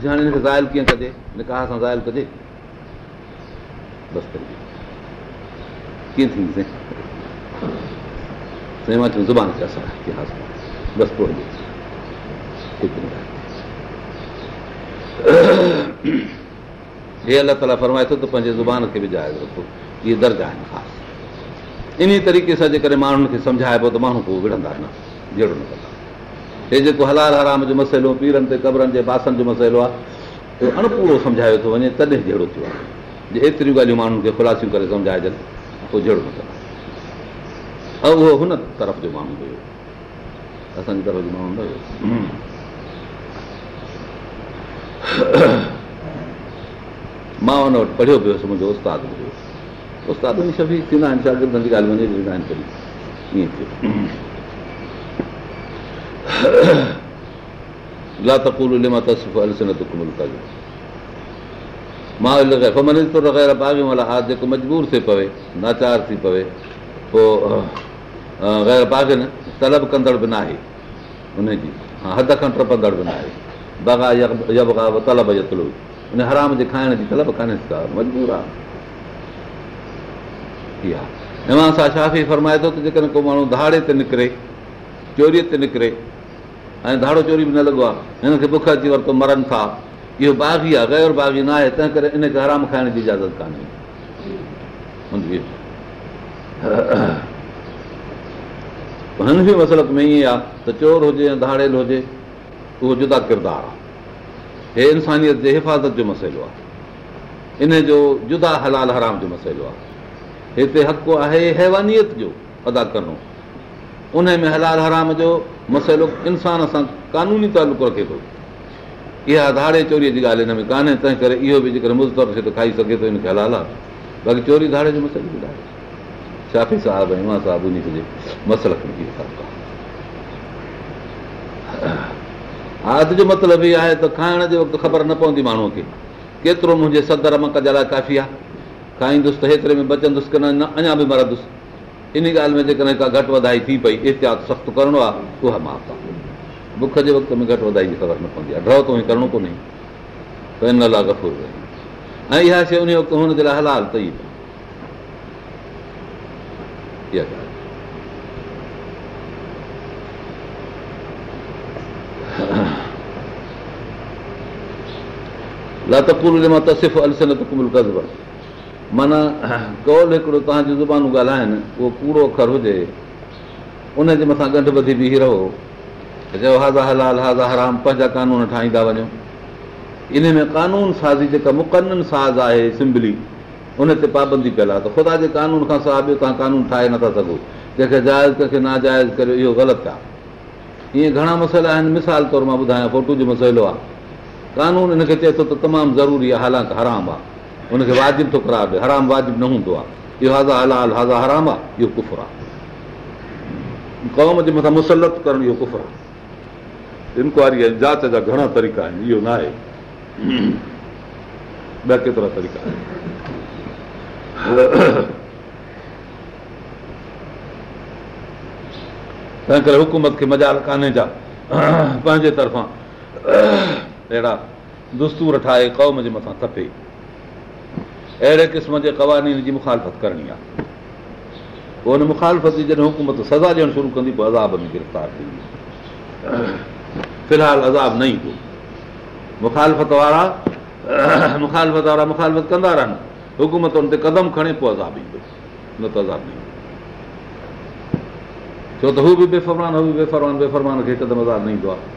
ज़ाइल कीअं कजे निकाह सां ज़ाइल कजे कीअं थींदुसीं हे अला ताला फरमाए थो त पंहिंजे ज़ुबान खे विझाए इहे दर्जा आहिनि इन तरीक़े सां जेकॾहिं माण्हुनि खे सम्झाइबो त माण्हू को विढ़ंदा न जहिड़ो न कंदा हे जेको हलाल हराम जो मसइलो पीरनि ते क़बरनि जे बासनि जो मसइलो आहे उहो अणपूरो सम्झायो थो वञे तॾहिं जहिड़ो थियो आहे जे एतिरियूं ॻाल्हियूं माण्हुनि खे ख़ुलासियूं करे सम्झाइजनि पोइ जहिड़ो ऐं उहो हुन तरफ़ जो माण्हू हुयो असांजी तरफ़ जो माण्हू न हुयो मां हुन वटि पढ़ियो पियो हुयुसि मुंहिंजो उस्तादु हुयो उस्तादु छ बि थींदा आहिनि शागिर्दनि जी ॻाल्हि पहिरीं ईअं थियो जेको मजबूर थिए पवे नाचार थी पवे पोइ तलब कंदड़ बि न आहे हुनजी हद खां टपंदड़ बि न आहे हराम जे खाइण जी शाफ़ी फरमाए थो त जेकॾहिं को माण्हू धाड़े ते निकिरे चोरीअ ते निकिरे ऐं धाड़ो चोरी बि न लॻो आहे हिनखे बुख अची वरितो मरनि था इहो बाग़ी आहे ग़ैर बाग़ी न आहे तंहिं करे इनखे हराम खाइण जी इजाज़त कान्हे हिन मसलत में ईअं आहे त चोर हुजे या धाड़ेल हुजे उहो जुदा किरदारु आहे हे इंसानियत जे हिफ़ाज़त जो मसइलो आहे इन जो जुदा हलाल हराम जो मसइलो आहे हिते हक़ु आहे हैवानियत जो अदा करणो उन में हलाल हराम जो मसइलो इंसान सां कानूनी तालुक़ु रखे थो इहा धाड़े चोरीअ जी ॻाल्हि हिन में कान्हे तंहिं करे इहो बि जेकर मुज़तर थिए त खाई सघे थो हिनखे हलाल आहे बाक़ी चोरी धाड़े जो मसइलो बि ॾाढो शाफ़ी साहिब ऐं उन खे मसल हा आदि जो मतिलबु इहो आहे त खाइण जे वक़्तु ख़बर न पवंदी माण्हूअ खे केतिरो मुंहिंजे सदर मकज लाइ काफ़ी आहे खाईंदुसि त हेतिरे में बचंदुसि की न अञा बि मरंदुसि इन ॻाल्हि में जेकॾहिं का घटि वधाई थी पई एहतियात सख़्तु करिणो आहे उहा मां बुख जे वक़्त में घटि वधाई जी ख़बर न पवंदी आहे ड्रो करिणो कोन्हे त हिन लाइ इहा शइ उन वक़्तु हुनजे लाइ हलाल त ई लातपुर मां त सिफ़ अलॻि माना कोल हिकिड़ो तव्हांजी ज़ुबानूं ॻाल्हाइनि उहो पूरो अखर हुजे उनजे मथां गंढ ॿधी बीह रहो चयो हाज़ा हलाल हाज़ा हराम पंहिंजा कानून ठाहींदा वञो इन में कानून साज़ी जेका मुक़न साज़ आहे सिंबली उन ते पाबंदी पियल आहे त ख़ुदा जे कानून खां सवाइ ॿियो तव्हां कानून ठाहे नथा सघो जंहिंखे जाइज़ कंहिंखे नाजाइज़ करियो इहो ग़लति आहे ईअं घणा मसइला आहिनि मिसाल तौरु मां ॿुधायां फोटू जो मसइलो आहे क़ानून इनखे चए थो त तमामु ज़रूरी आहे हालांकि हराम आहे हुनखे वाजिबु थो करार ख़राब हराम वाजिबु न हूंदो आहे इहो हाज़ा हला हाज़ा हराम आहे इहो कुफुर आहे कौम जे मथां मुसलत करणु इहो कुफुर आहे इंक्वायरी जांच जा घणा तरीक़ा आहिनि इहो न आहे ॿिया केतिरा तरीक़ा तंहिं करे हुकूमत खे मज़ाल कान्हे जा पंहिंजे तरफ़ां अहिड़ा दुस्तूर ठाहे क़ौम जे मथां खपे अहिड़े क़िस्म जे क़वानी जी मुखालफ़त करणी आहे पोइ हुन मुखालफ़त जी जॾहिं हुकूमत सज़ा ॾियणु शुरू कंदी पोइ अज़ाब में गिरफ़्तार थींदो फ़िलहालु अज़ाब न ईंदो मुखालत वारा मुखालत वारा मुखालफ़त कंदा रहनि हुकूमत हुन ते कदम खणे पोइ अज़ाब ईंदो न त अज़ाब न ईंदो छो त हू बि बेफ़रमान हू बि बेफ़रमान बेफ़रमान खे कदम अज़ादु न ईंदो आहे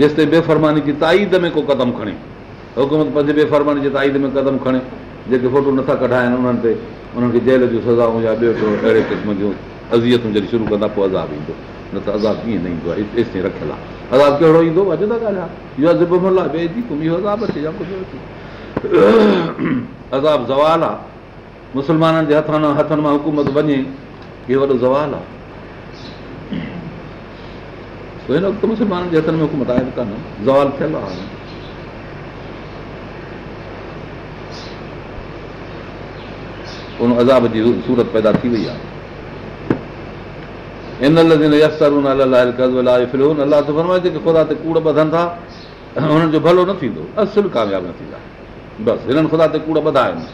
जेसिताईं बेफ़रमानी जी ताईद में को क़दम खणे हुकूमत पंजे ॿिए फरमान जे ताईद में क़दम खणे जेके फोटो नथा कढाइनि उन्हनि ते उन्हनि खे जेल जूं सज़ाऊं या ॿियो अहिड़े क़िस्म जूं अज़ियतूं जॾहिं शुरू कंदा पोइ अज़ाब ईंदो न त अज़ाब कीअं न ईंदो आहे ताईं रखियलु आहे अज़ाब कहिड़ो ईंदो था ॻाल्हाया कुझु अचे अज़ाब ज़वाल आहे मुस्लमाननि जे हथनि हथनि मां हुकूमत वञे इहो वॾो ज़वाल आहे हिन वक़्तु मुस्लमाननि जे हथनि में हुकूमत आहे कान ज़वाल थियलु आहे उन अज़ाब जी सूरत पैदा थी वई आहे जेके ख़ुदा ते कूड़ ॿधनि था हुननि जो भलो न थींदो असुल कामयाबु न थींदा बसि हिननि ख़ुदा ते कूड़ ॿधा आहिनि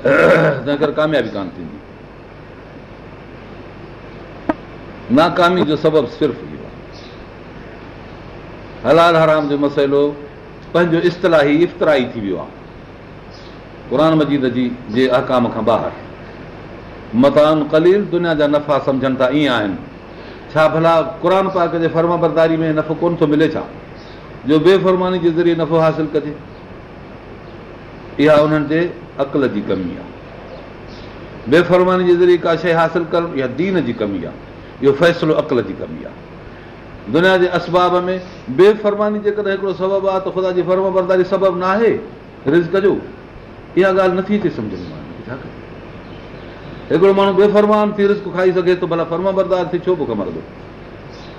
तंहिं करे कामयाबी कान थींदी नाकामी जो सबबु सिर्फ़ु इहो आहे हलाल हराम जो मसइलो पंहिंजो इस्तलाही इफ़्तराही थी वियो आहे क़ुरान मज़ीद जी जे आकाम खां ॿाहिरि मतान कलील दुनिया जा नफ़ा सम्झनि था ईअं आहिनि छा भला क़ुर पाक जे फर्म बरदारी में नफ़ो कोन थो मिले छा जो बेफ़ुर्मानी जे ज़रिए नफ़ो हासिलु कजे इहा उन्हनि जे अकल जी कमी आहे बेफ़र्मानी जे ज़रिए का शइ हासिलु कर इहा दीन जी कमी आहे इहो फ़ैसिलो अकल जी कमी आहे दुनिया जे असबाब में बेफ़र्मानी जेकॾहिं हिकिड़ो सबबु आहे त ख़ुदा जी फर्म बरदारी सबबु नाहे रिज़ कजो इहा ॻाल्हि नथी अचे सम्झनि छा हिकिड़ो माण्हू बेफ़रमान थी रिस्क खाई सघे थो भला फर्मा बरदार थी छो बि कमरो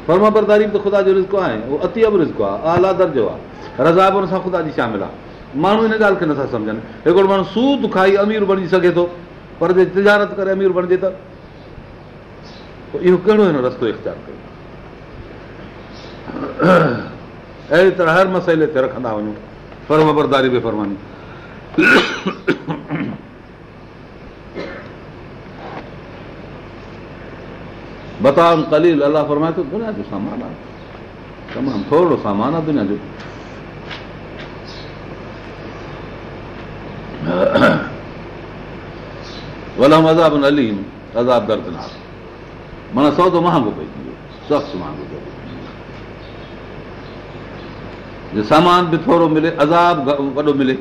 फर्मा बरदारी बि त ख़ुदा जो रिस्क आहे उहो अति अब रिस्क आहे आला दर्जो रज़ा बि हुन सां ख़ुदा जी शामिल आहे माण्हू हिन ॻाल्हि खे नथा सम्झनि हिकिड़ो माण्हू सूद खाई अमीर बणिजी सघे थो पर जे तिजारत करे अमीर बणिजे त इहो कहिड़ो हिन रस्तो इख़्तियार कयो अहिड़ी तरह हर मसइले ते रखंदा वञूं फर्मा बरदारी बेफ़रमानी कलील अलाह फरमाए थो दुनिया जो सामान आहे तमामु थोरो सामान आहे दुनिया जो वलम अज़ाब अज़ाब न अलीम दर्दनार माना सौदो महांगो पई वियो सख़्तु महांगो सामान बि थोरो मिले अज़ाब वॾो मिले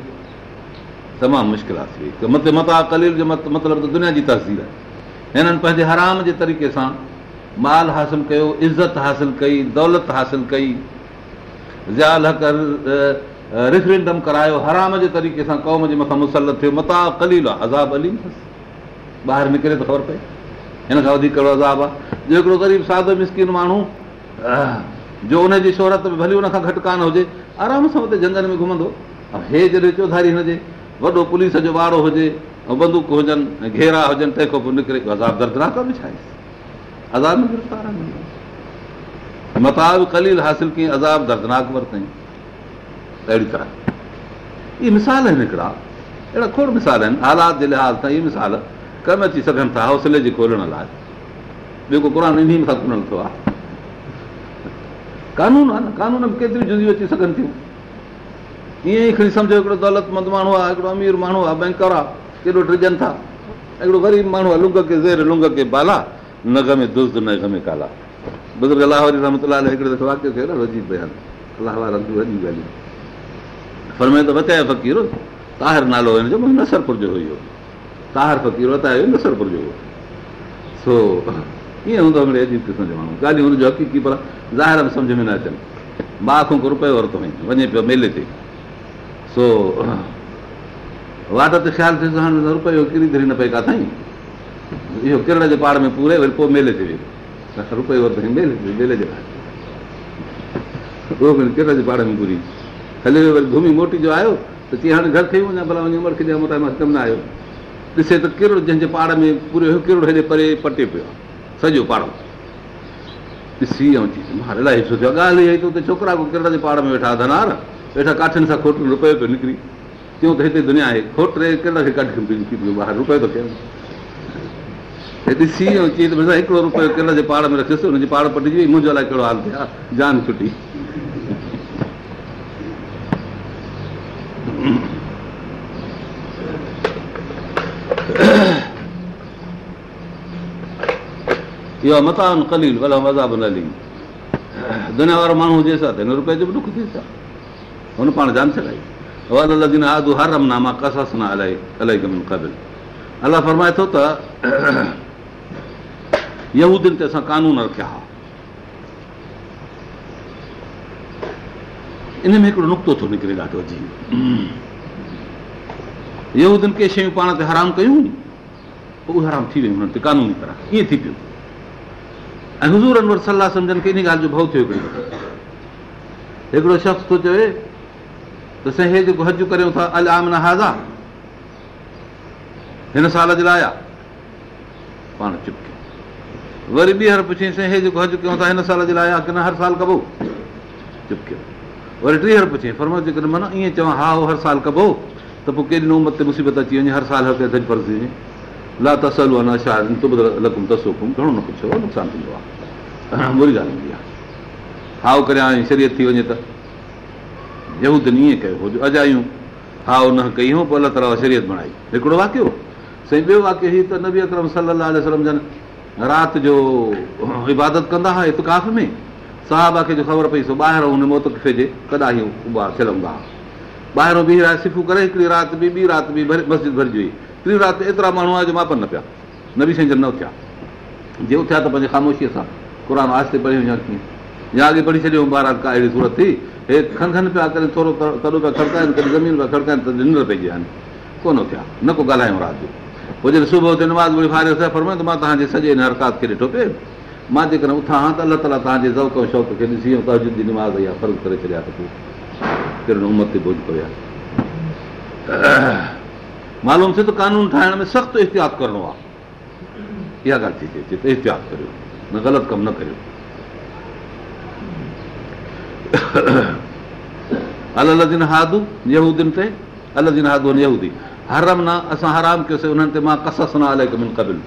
तमामु मुश्किलात हुई त मता कलील जो मत मतिलबु त दुनिया जी तहज़ीर आहे हिननि पंहिंजे हराम जे तरीक़े सां माल हासिलु कयो इज़त हासिलु कई दौलत हासिलु कई ज़ाल करेफरेंडम करायो हराम जे तरीक़े सां क़ौम जे मथां मुसलत थियो मता कलील आहे अज़ाब अली ॿाहिरि निकिरे त ख़बर पए हिन खां वधीक कहिड़ो अज़ाब आहे जो हिकिड़ो ग़रीब सादो मिसकिन माण्हू जो हुनजी शोहरत में भली हुन खां घटि कान हुजे आराम सां हुते झंगल में घुमंदो हे जॾहिं चौधारी हुनजे वॾो पुलिस जो वारो हुजे ऐं बंदूक हुजनि ऐं घेरा हुजनि तंहिंखां पोइ निकिरे अज़ाब दर्दनाक कलील हासिल कयईं अज़ाब दर्दनाक वरितई अहिड़ी तरह इहे मिसाल आहिनि हिकिड़ा अहिड़ा खोड़ मिसाल आहिनि हालात जे लिहाज़ सां इहे मिसाल कमु अची सघनि था हौसले जे खोलण लाइ जेको क़ुर थियो आहे कानून आहे न कानून में केतिरियूं जुज़ियूं अची सघनि थियूं ईअं ई खणी सम्झो हिकिड़ो दौलतमंद माण्हू आहे हिकिड़ो अमीर माण्हू आहे बैंकर आहे केॾो ड्रिजनि था हिकिड़ो ग़रीब माण्हू आहे लुंग ज़ेर लुंग बाला न दुस्त न में काला बुज़ुर्ग अलाह अलाह वरी रहमत हिकिड़े दफ़े थियो पर वतायो फ़क़ीर ताहिर नालो हिनजो नसरपुर जो हुयो ताहिर फ़क़ीर वतायो नसरपुर जो हुयो सो कीअं हूंदो हिकिड़े अजीब क़िस्म जो माण्हू ॻाल्हियूं हुनजो हक़ीक़ी पर ज़ाहिर बि सम्झि में न अचनि माउ खां रुपयो वरितो वञे वञे पियो मेले ते वाधत ख़्यालु थियो किरी धरी न पए का साईं इहो किरण जे पाड़ में पूरे मोटी जो आयो त चई हाणे घर खई वञा भला उमिरि कंहिंजे कमु न आयो ॾिसे त किरड़ जंहिंजे पाड़ में परे पटे पियो आहे सॼो पाड़ो ॾिसी सुठो आहे ॻाल्हि इहा छोकिरा किरड़ जे पाड़ में वेठा धनार वेठा काठियुनि सां खोट रुपयो पियो निकिरी चयूं त हिते दुनिया आहे खोट खे निकिरी पियो ॿाहिरि रुपयो थो थियनि हिते भई हिकिड़ो रुपयो किल जे पहाड़ में रखियोसि हुनजे पहाड़ पटिजी वई मुंहिंजे लाइ कहिड़ो हाल थिए आहे जान छुटी इहो मतान कली दुनिया वारो माण्हू हुजेसि त हिन रुपए जो बि ॾुख थिए हुन पाण जान छॾाई अलाह फरमाए थो त तहूदीन ते असां कानून रखिया हुआ इन में हिकिड़ो नुक़्तो थो निकिरे ॾाढो के शयूं पाण ते हराम कयूं उहे हराम थी वियूं हुननि ते कानूनी तरह कीअं थी पियो ऐं हज़ूरनि वटि सलाह सम्झनि खे इन ॻाल्हि जो भउ थियो हिकिड़ो हिकिड़ो शख़्स थो चवे त साईं हे जेको हज करियूं था अल हाज़ा हिन साल जे लाइ पाण कयो वरी ॿीहर पुछियईं साईं हे जेको हज कयूं था हिन साल जे लाइ हर साल कबो कयो वरी टीह हर जेकॾहिं माना ईअं चवां हा हो हर साल कबो त पोइ केॾी नंब ते मुसीबत अची वञे घणो न पुछो नुक़सानु थींदो आहे हाओ थी वञे त यूद ईअं कयो अॼायूं हा उन कई हुओ पोइ अलाह ताला शरीयत बणाई हिकिड़ो वाकियो साईं ॿियो वाक्य हीउ त नबी अकरम सलाह जन राति जो इबादत कंदा हुआ इतकाफ़ में साहबा खे जो ख़बर पई सो ॿाहिरि हुन जे कॾहिं उबा रमंदा हुआ ॿाहिरो ॿी राति सिफ़ू करे हिकिड़ी राति बि ॿी राति भर मस्जिद भरिजी वई टी राति एतिरा माण्हू आहे जो मापन न पिया नबी जन न उथिया जे उथिया त पंहिंजे ख़ामोशीअ सां क़ुर आहिस्ते परे कीअं या अॻे पढ़ी छॾियो ॿार का अहिड़ी सूरत थी हे खंघनि पिया करे थोरो तॾो पिया खड़काइनि कॾहिं ज़मीन पिया खड़काइनि त निंड पइजी विया आहिनि कोन थिया न को ॻाल्हायूं राति जो पोइ जॾहिं सुबुह ते जो निमा में त मां तव्हांजे सॼे हिन हरकात खे ॾिठो पिए मां जेकॾहिं उथां हा त अलाह ताला तव्हांजे ज़ौक ऐं शौक़ खे ॾिसी जी निमाज़ इहा फ़र्ज़ु करे छॾिया छॾियां कहिड़ो उमत ते बोझ पियो आहे मालूम थिए त कानून ठाहिण में सख़्तु इहतियात करिणो आहे इहा ॻाल्हि थी थिए त करियो न ग़लति कमु न करियो अल हादू यूदियुनि ते अलदिन हादू यूदी हरमना असां हराम कयोसीं उन्हनि ते मां कसना अलॻि कबिल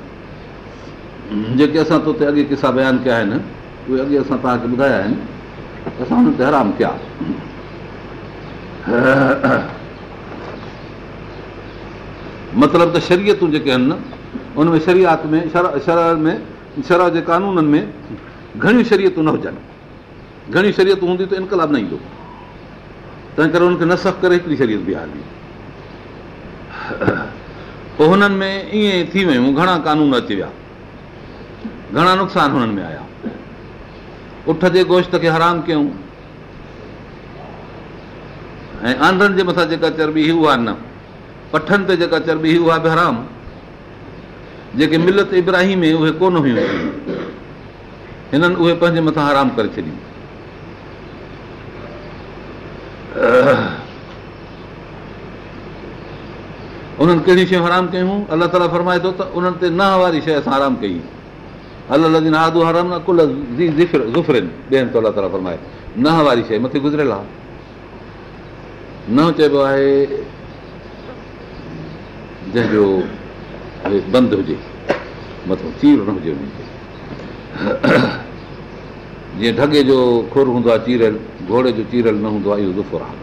जेके असां तो अॻे किसा बयानु कया आहिनि उहे अॻे असां तव्हांखे ॿुधाया आहिनि असां हुन ते हराम कया मतिलबु त शरियतूं जेके आहिनि उनमें शरियात में शर में शर जे कानूननि में घणियूं शरीयतूं न हुजनि ઘણી શરિયત હોંધી તો ઇન્કિલાબ નહી હો. તં કરન કે નસફ કરે ઇકલી શરિયત બી આદી. ઓહનન મે ઇયે થી મે હું ઘણા કાનૂન આતિયા. ઘણા નુકસાન ઓહન મે આયા. ઉઠ દે ગોશ તો કે હરામ ક્યું? એ આંદન જે મસા જગા ચરબી હુઆ ન પઠન તે જગા ચરબી હુઆ ભી હરામ. જે કે મિલ્લત ઇબ્રાહીમ એ ઓહે કોન હોઈ હોતી. ઇનન ઓહે પંજે મથા હરામ કર ચલી. उन्हनि कहिड़ी शयूं हराम कयूं अलाह ताला फरमाए थो त उन्हनि ते नह वारी शइ असां आराम कई अलाह अलाह हराम न कुल ज़ुफ़रनि ॾियनि थो ताला फरमाए नह वारी शइ मथे गुज़रियल आहे नह चइबो आहे जंहिंजो बंदि हुजे मथो चीर न हुजे जीअं ढगे जो खुर हूंदो आहे चीरियल घोड़े जो चीरियल न हूंदो आहे इहो ज़ुफ़ुर आहे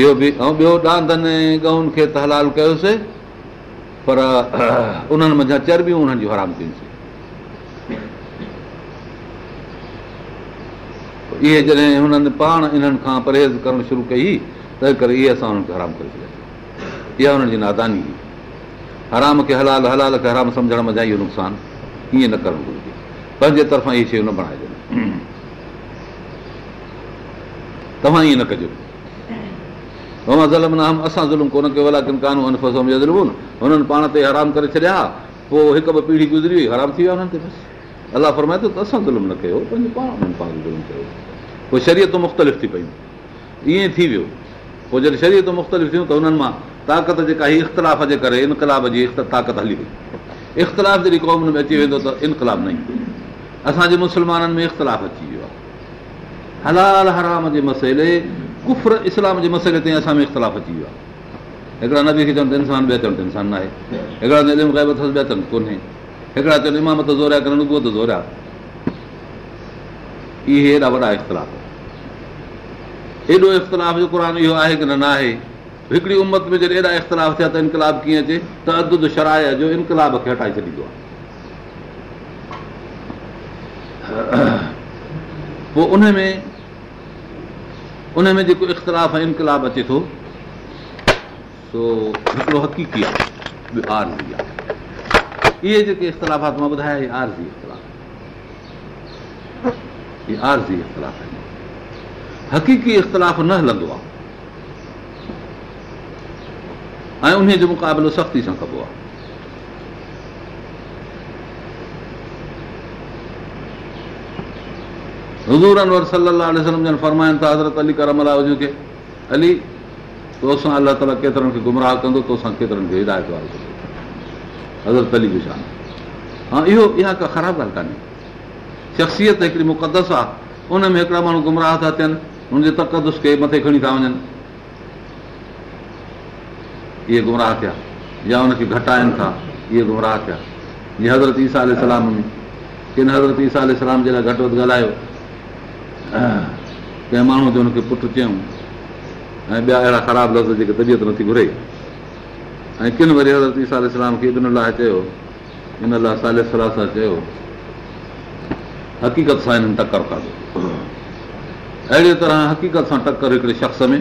इहो बि ऐं ॿियो डांदनि ऐं गहुनि खे त हलाल कयोसीं पर उन्हनि मा चर्बियूं उन्हनि जूं हराम कयूंसीं इहे जॾहिं हुननि पाण इन्हनि खां परहेज़ करणु शुरू कई तंहिं करे इहे असां हुननि खे हराम करे छॾियासीं इहा हुननि जी नादानी हुई हराम खे हलाल हलाल खे हराम सम्झण मज़ा इहो नुक़सानु ईअं न करणु घुरिजे पंहिंजे तरफ़ां इहे शयूं न बणाइजनि तव्हां ईअं न कजो असां ज़ुल्म कोन कयो अला किन किनूम हुननि पाण ते हराम करे छॾिया पोइ हिकु ॿ पीढ़ी गुज़री वई हराम थी विया हुननि ते बसि अलाह फरमाए थो त असां ज़ुल्म न कयो पंहिंजे पाण पाण ज़ुल्म कयो पोइ शरीयतूं मुख़्तलिफ़ थी पयूं ईअं थी वियो पोइ जॾहिं शरीयतूं मुख़्तलिफ़ थियूं त हुननि मां ताक़त जेका हीअ इख़्तिलाफ़ जे करे इनकलाब जी ताक़त हली वई इख़्तिलाफ़ जॾहिं क़ौम में अची वेंदो त इनकलाब न ईंदो असांजे मुस्लमाननि में इख़्तिलाफ़ अची वियो आहे हलाल हराम जे मसइले कुफर इस्लाम जे मसइले ताईं असां में इख़्तिलाफ़ अची वियो आहे हिकिड़ा नबी खे चवनि त इंसान इंसानु बहितर त इंसानु आहे हिकिड़ा अथसि कोन्हे हिकिड़ा चवनि इमाम त ज़ोरिया करनि उहो त ज़ोरिया इहे हेॾा वॾा इख़्तिलाफ़ हेॾो इख़्तिलाफ़ जो क़रान इहो आहे की न आहे हिकिड़ी उमत में जॾहिं एॾा इख़्तिलाफ़ थिया त इनकलाब कीअं अचे त अघु शराय जो इनकलाब खे हटाए छॾींदो आहे पोइ उनमें उनमें जेको इख़्तिलाफ़ ऐं इनकलाब अचे थो सो हिकिड़ो हक़ीक़ी आहे ॿियो आरज़ी आहे इहे जेके इख़्तिलाफ़ात मां ॿुधाया इहे आरज़ी इख़्तिलाफ़ आहे इख़्तिलाफ़ आहिनि हक़ीक़ी इख़्तिलाफ़ न हलंदो आहे ऐं उन जो मुक़ाबिलो सख़्ती सां कबो आहे हज़ूर अनवर सलाह सलम जन फरमाइनि था हज़रत अली करम अला हुजूं खे अली तोसां अलाह ताला केतिरनि खे गुमराह कंदो तोसां केतिरनि खे हिदायत वारो कंदो हज़रत अली बि हा इहो इहा का ख़राबु ॻाल्हि कान्हे शख़्सियत हिकिड़ी मुक़दस आहे उनमें हिकिड़ा माण्हू गुमराह था थियनि हुनजे तक़दस खे मथे खणी था वञनि इहे गुमराह थिया या हुनखे घटाइनि था इहे गुमराह थिया जीअं हज़रत ईसा वल इस्लाम में किन हज़रत ईसा वल इस्लाम जे लाइ घटि वधि ॻाल्हायो कंहिं माण्हू जो हुनखे पुटु चयूं ऐं ॿिया अहिड़ा ख़राब लफ़्ज़ जेके तबियत नथी घुरे ऐं किन वरी हज़रत ईसा इस्लाम खे इन लाइ चयो इन लाइ चयो हक़ीक़त सां हिननि टकर कंदो अहिड़े तरह हक़ीक़त सां टकरु हिकिड़े शख़्स में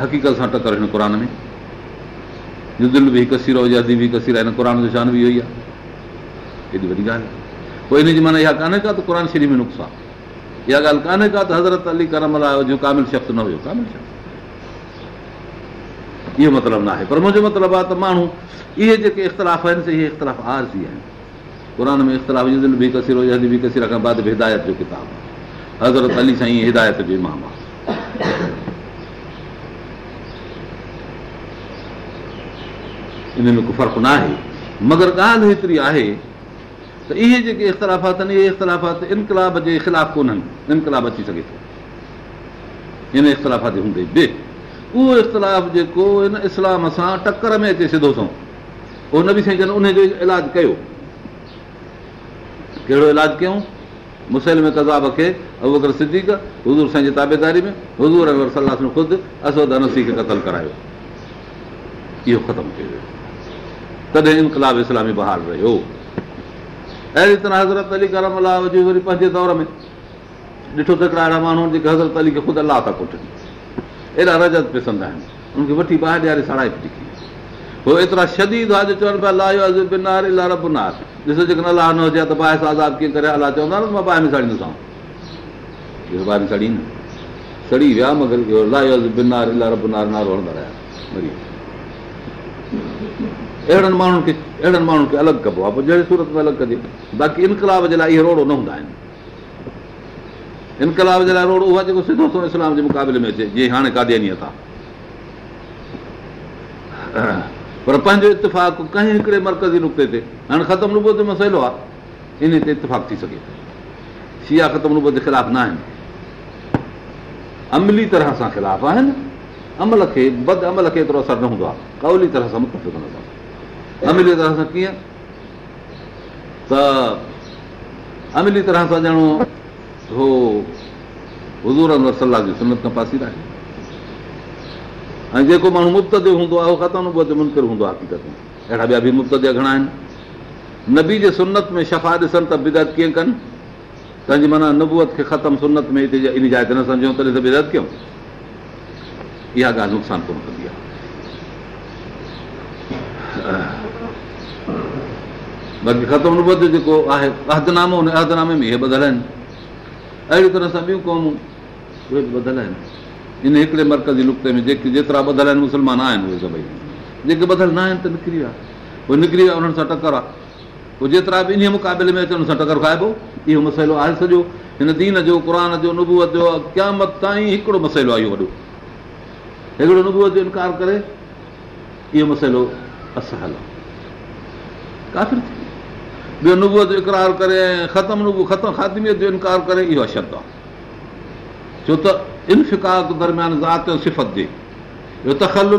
हक़ीक़त सां टकरु हिन क़रान में बि हुजे अदी बि वी कसीरा हिन क़ुर जो शान बि इहो ई आहे एॾी वॾी ॻाल्हि आहे कोई हिनजी माना इहा कान्हे का त क़ुर शरीफ़ में नुक़सानु इहा ॻाल्हि कान्हे का त हज़रत अली करम माए हुजे कामिल शख़्स न हुयो कामिल शख़्स इहो मतिलबु न आहे पर मुंहिंजो मतिलबु आहे त माण्हू इहे जेके इख़्तिलाफ़ आहिनि से इहे इख़्तिलाफ़ आरज़ी आहिनि क़ुर में इख़्तिलाफ़ बि कसीरो जादी बि कसीर खां बाद बि हिदायत जो किताबु आहे हज़रत अली साईं हिदायत जो इमाम आहे इन में को फ़र्क़ु न आहे मगर ॻाल्हि हेतिरी आहे त इहे जेके इख़्तिलाफ़ात आहिनि इहे इख़्तिलाफ़ात इनकलाब जे ख़िलाफ़ु कोन आहिनि इनकलाब अची सघे थो इन इख़्तिलाफ़ात हूंदे ॿिए उहो इख़्तिलाफ़ जेको इन इस्लाम सां टकर में अचे सिधो सौ उहो न बि सही कनि उनजो इलाजु कयो कहिड़ो इलाजु कयूं में कज़ाब खे अबूकर सिद्दीक हज़ूर साईं जे ताबेदारी में हज़ूर अगरि सलाह ख़ुदि असद अनसी खे क़तलु करायो इहो ख़तमु कयो वियो तॾहिं इनकलाब इस्लामी बहाल रहियो अहिड़ी तरह हज़रत अली करम अलाह हुजे वरी पंहिंजे दौर में ॾिठो त हिकिड़ा अहिड़ा माण्हू जेके हज़रत अली खे ख़ुदि अलाह था कुटनि एॾा रजत पिसंदा आहिनि उनखे वठी ॿाहिरि ॾियारे सड़ाए बि ॾिए उहो एतिरा शदीद आहे जो चवनि पिया इलाह लायो ॾिसो जेकॾहिं अलाह न हुजे त बाहि सां आज़ादु कीअं करे अलाह चवंदा न मां ॿाहिरि न साड़ी ॾिसां साड़ी न सड़ी विया मगर इलाह नारो हणंदा रहिया अहिड़नि माण्हुनि खे अहिड़नि माण्हुनि खे अलॻि कबो आहे पोइ जहिड़ी सूरत में अलॻि कजे बाक़ी इनकलाब जे लाइ इहे रोड़ो न हूंदा आहिनि इनकलाब जे लाइ रोड उहा जेको सिधो इस्लाम जे मुक़ाबले में अचे जीअं हाणे था पर पंहिंजो इतफ़ाक़ कंहिं हिकिड़े मर्कज़ी नुक़्ते ते हाणे ख़तमु रूप मसइलो आहे इन ते इतफ़ाक़ थी सघे सिया ख़तमु रूप जे ख़िलाफ़ु न आहिनि अमली तरह सां ख़िलाफ़ु आहिनि अमल खे बद अमल खे एतिरो असरु न हूंदो आहे कवली तरह सां मुख़्तलिफ़ अमिली तरह सां कीअं त अमिली तरह सां ॼणो हो हज़ूर अमर सलाह जी सुनत खां पासी आहे ऐं जेको माण्हू मुबत हूंदो आहे उहो ख़तम नबूअ ते मुनकिर हूंदो आहे हक़ीक़त में अहिड़ा ॿिया बि मुबतिया घणा आहिनि नबी जे सुनत में शफ़ा ॾिसनि त बिदत कीअं कनि पंहिंजी माना नबूअत खे ख़तमु सुनत में इन जाइ ते न सम्झूं तॾहिं त बिदत कयूं इहा ॻाल्हि नुक़सानु कोन कंदी आहे बाक़ी ख़तमु नुबत जो जेको आहे अहदनामो हुन अहदनामे में इहे ॿधल आहिनि अहिड़ी तरह सां ॿियूं क़ौमूं उहे बि ॿधल आहिनि इन हिकिड़े मर्कज़ी नुक़्ते में जेके जेतिरा ॿधल आहिनि मुस्लमान आहिनि उहे सभई जेके ॿधल न आहिनि त निकिरी विया उहे निकिरी विया उन्हनि सां टकरु आहे पोइ जेतिरा बि इन मुक़ाबले में अचनि उन सां टकरु खाइबो इहो मसइलो आहे सॼो हिन दीन जो क़रान जो नुबूअत जो क़यामत ताईं हिकिड़ो मसइलो आहे इहो वॾो हिकिड़ो नुबुअ जो इनकार करे इहो मसइलो असल आहे काफ़िर ॿियो नुबूअ जो इकरार करे ख़तमु ख़तमु ख़ातिमीअ जो इनकार करे इहो अशद आहे छो त इनफिकाक दरम्यान ज़ात जो सिफ़त नातिफ़ते इहो तखल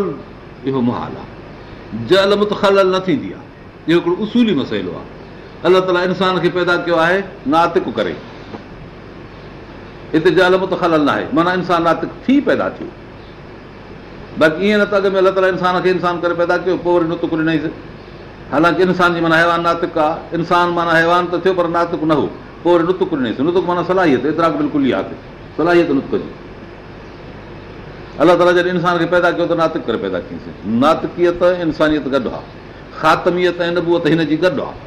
इहो मुहाल आहे जल त न थींदी आहे इहो हिकिड़ो उसूली मसइलो आहे अलाह ताला इंसान खे पैदा कयो आहे नातिक करे हिते जल त न आहे माना इंसानु नातिक थी पैदा थियो बाक़ी ईअं न त अॻ में अलाह ताला इंसान खे इंसान करे पैदा कयो पोइ वरी नुतकु ॾिनईसीं हालांकि इंसान जी माना हैवान انسان आहे इंसानु माना हैवान त थियो पर नातुक न हो पोइ वरी नुतुक ॾिनईसि नुतुक माना सलाहियत एतिरा बि बिल्कुलु ई आहे सलाहियत नुत्क जी अलाह ताला जॾहिं इंसान खे पैदा कयो त नातिक करे पैदा कयसीं नातिकियत इंसानियत गॾु आहे ख़ातमियत ऐं नुबूअ हिन जी गॾु आहे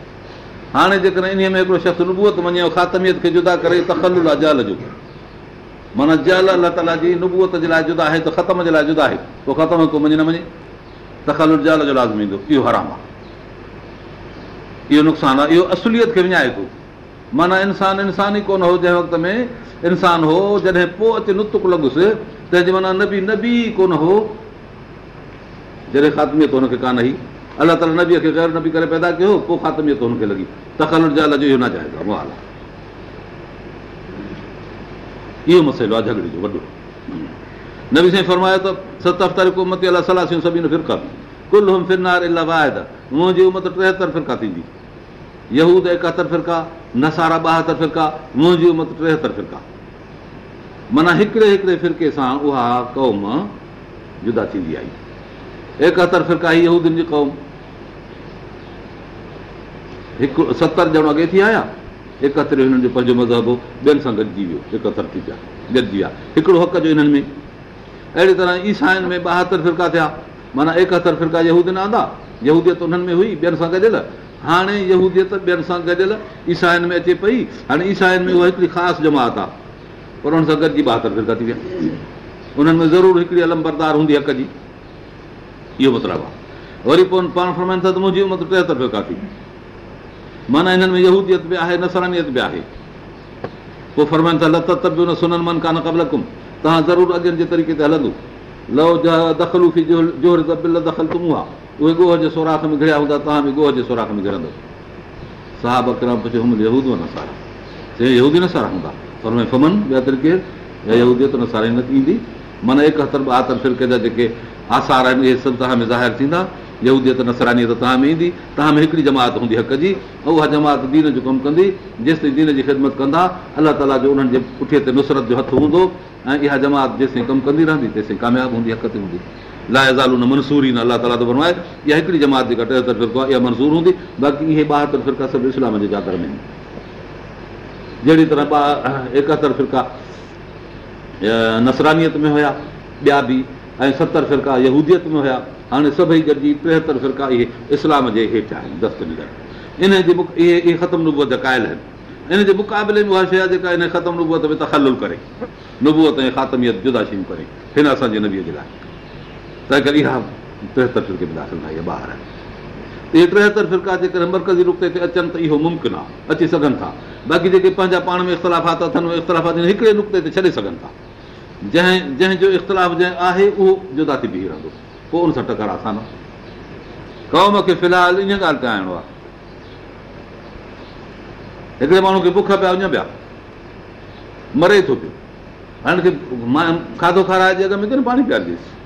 हाणे जेकॾहिं इन में हिकिड़ो शख़्स नुबूअत मञे ख़ातमियत खे जुदा करे तखलुला जाल जो माना जल अलाह ताला जी नुबूअत जे लाइ जुदा आहे त ख़तम जे लाइ जुदा आहे पोइ ख़तमु को न मञे जाल जो लाज़मी ईंदो हराम आहे इहो नुक़सान आहे इहो असुलियत खे विञाए थो माना इंसानु इंसान ई कोन हो जंहिं वक़्त में इंसानु हो जॾहिं पोइ अचेसि तंहिंजे माना ख़ातियत अलाह न गैर नबी करे पैदा कयो पोइ ख़ातियत मसइलो आहे झगड़े जो वॾो नबी साईं फरमायो त सत हफ़्तार जीहतरि फिरका थींदी यहूद एकहतरि फ़िरका नसारा ॿाहतरि फिरका मुंहिंजी उमत टेहतरि फिरका माना हिकिड़े हिकिड़े फिरके सां उहा क़ौम जुदा थींदी आई एकहतरि फ़िरका ई जी क़ौम हिकु सतरि ॼणो अॻे थी आया एकहतरि हिननि जो पंहिंजो मज़हब हो ॿियनि सां गॾिजी वियो एकहतरि थी पिया गॾिजी विया हिकिड़ो हक़ जो हिननि में अहिड़ी तरह ईसाइन में ॿाहतरि फिरका थिया माना एकहतरि फिरका यहूदीन आंदा यूदी उन्हनि में हुई ॿियनि सां गॾियल हाणे यहूदीअत ॿियनि सां गॾियल ईसाइनि में अचे पई हाणे ईसाइनि में उहा हिकिड़ी ख़ासि जमात आहे पर हुन सां गॾिजी ॿाहतरि फिरका थी विया उन्हनि में ज़रूरु हिकिड़ी अलम हूंदी हक़ जी इहो मतिलबु आहे वरी पोइ पाण फरमाइनि था त मुंहिंजी उमिरि टेहतरि फिरका थी माना हिननि में यूदीअत बि आहे न बि आहे पोइ फरमाइनि था लत बि न सुन मन कान क़बल कुम तव्हां ज़रूरु अॻियुनि जे तरीक़े ते हलंदो लव दख़लूफ़ी जोर बिल दख़ल तूं आहे उहे गोह जे सौराख में घिड़िया हूंदा तव्हां बि ॻोह जे सौराख में घिड़ंदो साहब अकिराम पुछियो मुंहिंजूद न सारा चई यूदी नसारा हूंदा पर फमन ॿिया तेरूदीअ न सारे न थींदी माना हिकु हथ आतर फिरके जा जेके आसार आहिनि इहे सभु तव्हां में ज़ाहिर थींदा यूदीअ त नसरानी तव्हां में ईंदी तव्हां में हिकिड़ी जमात हूंदी हक़ जी ऐं उहा जमात दीन जो कमु कंदी जेसिताईं दीन जी ख़िदमत कंदा अलाह ताला जो उन्हनि जे पुठीअ ते नुसरत जो हथु हूंदो ऐं इहा जमात जेसिताईं कमु कंदी रहंदी तेसिताईं कामयाबु हूंदी हक़ ते हूंदी लाइ मंसूरी न मंसूर ताला त फरमाए इहा हिकिड़ी जमात जेका टेहतरि फ़िरको आहे इहा मंसूर हूंदी बाक़ी इहे ॿाहतरि फिरका सभु इस्लाम जे चादर में जहिड़ी तरह ॿा एकहतरि फ़िरका नसरानीयत में हुया ॿिया बि ऐं सतरि फ़िरका यहूदियत में हुया हाणे सभई गॾिजी टेहतरि फ़िरका इहे इस्लाम जे हेठि आहिनि दस्तीगर इन जे इहे इहे ख़तमु जा कयल आहिनि इन जे मुक़ाबले में उहा शइ आहे जेका इन ख़तमु नुबूअ में तखल करे नुबूअ ऐं ख़ातमियत जुदा शयूं करे हिन असांजे नबीअ जे लाइ तंहिं करे इहा टेहतरि फ़िरके में दाख़िल दादा ॿार त इहे टेहतरि फिरका जेकॾहिं मर्कज़ी रुख ते अचनि त इहो मुमकिन आहे अची सघनि था बाक़ी जेके पंहिंजा पाण में इख़्तिलाफ़ात अथनि उहे इख़्तलाफ़ात हिकिड़े नुक़्ते ते छॾे सघनि था जंहिं जंहिंजो इख़्तिलाफ़ जंहिं आहे उहो जुदा थी बीह रहंदो पोइ उन उनसां टकर आसान क़ौम खे फ़िलहालु इन ॻाल्हि ते आणणो आहे हिकिड़े माण्हू खे बुख पिया वञनि पिया मरे थो पियो हाणे मां खाधो खाराइजे अॻ में केरु पाणी पिया ॾिसिजो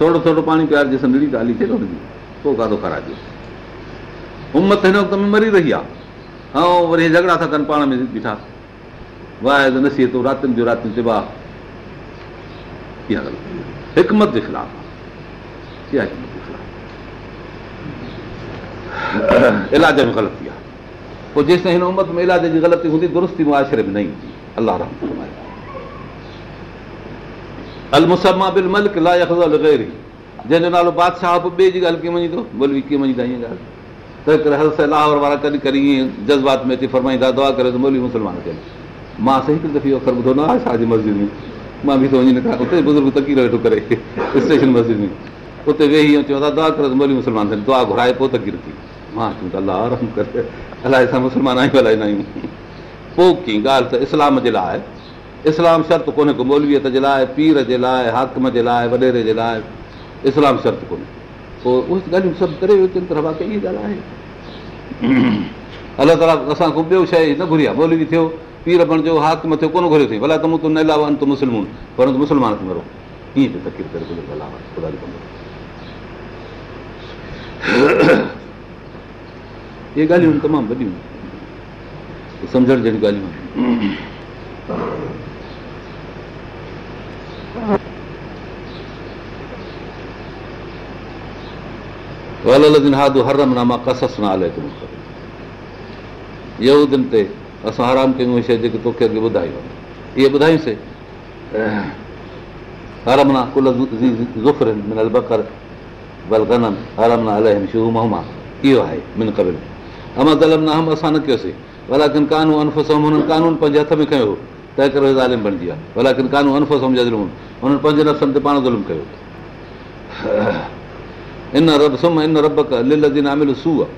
थोरो थोरो पाणी प्यारु जेसिड़ी ॻाल्हि थिए हुनजी पोइ खाधो कराइजो उमत हिन वक़्त में मरी रही आहे ऐं वरी झगड़ा था कनि पाण में बीठा वाहे त नसीहत रातिनि जो रातियूं चिबा हिकमत जे हिक इलाज में ग़लती आहे पोइ जेसिताईं हिन उमत में इलाज जी ग़लती हूंदी दुरुस्ती मुआशिरे में न ईंदी अलाह रहमाईंदा अलमुसमा बिल मलिक अल मुस मां जंहिंजो नालो बादशाह बि ॿिए जी ॻाल्हि कीअं थो ॿोलवी कीअं मञींदा ईअं ॻाल्हि त हिकिड़े लाहौर वारा कॾहिं तॾहिं ईअं जज़्बात में अची फरमाईंदा दुआ करे त ॿोली मुस्लमान थियनि मां सही हिकु दफ़े अख़र ॿुधो न आहे छा जी मस्जिद में मां बि थो वञी उते बुज़ुर्ग तकीर वेठो करे स्टेशन मस्जिद में उते वेही ऐं चवंदा दुआ करे त ॿोली मुस्लमान थियनि दुआ घुराए पोइ तकीर थी मां त अलाह करे अलाए असां मुस्लमान आहियूं अलाए न आहियूं पोइ कीअं ॻाल्हि त इस्लाम जे लाइ इस्लाम शर्त कोन्हे को جلائے जे लाइ पीर जे लाइ हाकम जे लाइ वॾेरे जे लाइ इस्लाम शर्त कोन्हे पोइ उहे ॻाल्हियूं सभु करे वियूं पर आहे अलाह ताला असांखो ॿियो शइ न घुरी आहे ॿोली थियो पीर बणिजो हाकम थियो कोन घुरियोसीं त मूं तूं नैला वञ तूं मुस्लमान पर तूं मुस्लमान मरो कीअं इहे ॻाल्हियूं तमामु वॾियूं सम्झण जहिड़ियूं आहिनि तोखे अॻे ॿुधायो इहे ॿुधायूंसीं न कयोसीं हथ में खयों तंहिं करे ज़ालिम बणजी भला पंज नफ़्सनि ते पाण ज़ुल्म इन रब सुम इन रब अमिल सू आहे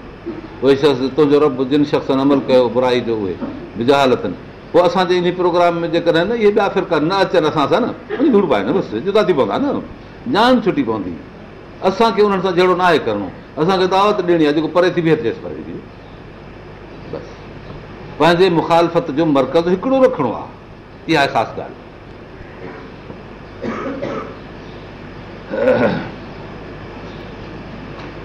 उहे शख़्स तुंहिंजो रब जिन शख़्सनि अमल कयो बुराई जो उहे विजहालतनि पोइ असांजे इन प्रोग्राम में जेकॾहिं न इहे ॿिया फ़िरका न अचनि असां सां न पाए न बसि जुदा थी पवंदा न जान छुटी पवंदी असांखे उन्हनि सां जहिड़ो न आहे करिणो असांखे दावत ॾियणी आहे जेको परे थी बि अचेसि परे जी बसि पंहिंजे मुखालफ़त जो मर्कज़ हिकिड़ो रखिणो आहे इहा आहे ख़ासि ॻाल्हि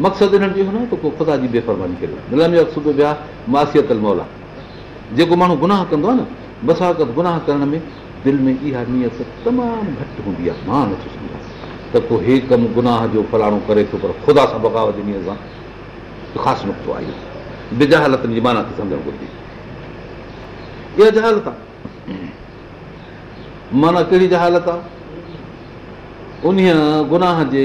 मक़सदु हिननि जो न त को ख़ुदा जी बेफ़रमानी करे सुबुह मासियत जेको माण्हू गुनाह कंदो आहे न बसाक़त गुनाह करण में दिलि में इहा नियत तमामु घटि हूंदी आहे मां नथो सम्झां त को हे कमु गुनाह जो फलाणो करे थो पर ख़ुदा सां बगावत बगावतीअ सां ख़ासि नुक़्तो आहे बिजहालतनि जी माना खे सम्झणु घुरिजे इहा जहालत आहे माना कहिड़ी जहालत आहे उन गुनाह जे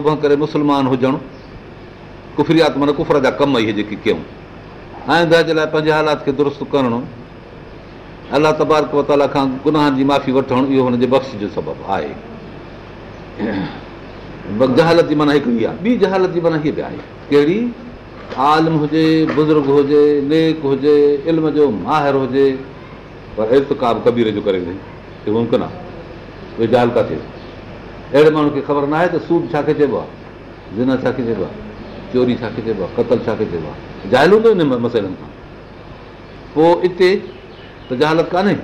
करे मुस्लमान हुजणु कुफरियात माना कुफर जा कम इहे जेके कयूं आईंदह जे लाइ पंहिंजे हालात खे दुरुस्त करणु अलाह तबारक खां गुनाहनि जी माफ़ी वठणु इहो हुनजे बख़्श जो सबबु आहे जहालत जी माना हिकिड़ी आहे ॿी जहालत जी माना हीअ बि आहे कहिड़ी आलम हुजे बुज़ुर्ग हुजे हुजे इल्म जो माहिर हुजे पर इर्तकाब कबीर जो करे मुमकिन आहे झाल था थियनि अहिड़े माण्हू खे ख़बर न आहे त छा खे चइबो आहे ज़िना छा खे चइबो आहे चोरी छा खे चइबो आहे क़तल छा खे चइबो आहे जाइल हूंदो हिन मसइलनि खां पोइ हिते त जहालत कान्हे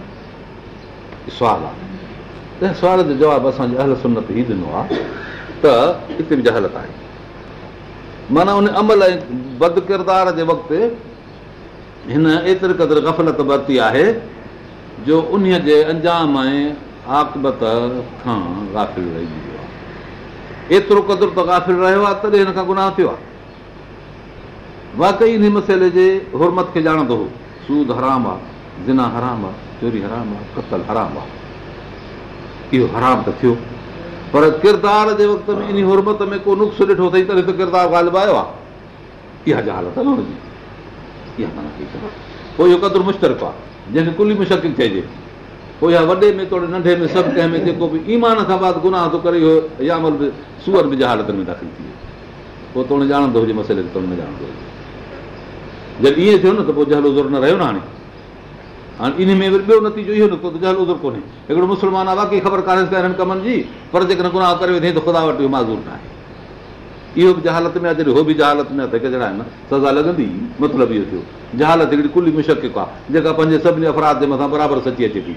सुवाल आहे तंहिं सुवाल जो जवाबु असांजे अहल सुनत ई ॾिनो आहे त हिते बि जहालत आहे माना उन अमल ऐं बद किरदार जे वक़्तु हिन एतिरे क़दुरु गफ़लत वरिती आहे जो उन जे अंजाम ऐं आकबत खां गाफ़िल वियो आहे एतिरो कदुरु त गाफ़िल रहियो आहे तॾहिं हिन खां गुनाह थियो आहे वाक़ई हिन मसइले जे हुरमत खे ॼाणंदो हो सूद हराम आहे ज़िना हराम आहे चोरी हराम आहे कतल हराम आहे इहो हराम त थियो पर किरदार जे वक़्त में इन हुरमत में को नुस्ख़ो ॾिठो अथई तॾहिं त किरदारु आयो आहे इहा जा हालत आहे न हुनजी इहो कदुरु मुश्तरक आहे जंहिंखे कुली मुशकिल चइजे पोइ या वॾे में तोड़े नंढे में सभु कंहिं में जेको बि ईमान खां बाद गुनाह थो करे उहो या महिल बि सूअर बि जहालत में दाख़िल थी वियो पोइ तोड़े ॼाणंदो हुजे मसइले तोड़े ॼाणंदो हुजे जॾहिं ईअं थियो न त पोइ जहल उज़ुर न रहियो न हाणे हाणे इन में वरी ॿियो नतीजो इहो निकितो त जहल उज़ुर कोन्हे हिकिड़ो मुस्लमान आहे वाक़ई ख़बर कान्हे पिया हिन कमनि जी पर जेकॾहिं गुनाह करे वेंदे त ख़ुदा वटि इहो माज़ूर न आहे इहो बि जहालत में आहे जॾहिं उहो बि जहालत में आहे त केॾणा आहिनि सज़ा लॻंदी मतिलबु इहो थियो जहालत हिकिड़ी कुली मुशक़ आहे जेका पंहिंजे सभिनी अफ़राद जे मथां बराबरि सची अचे थी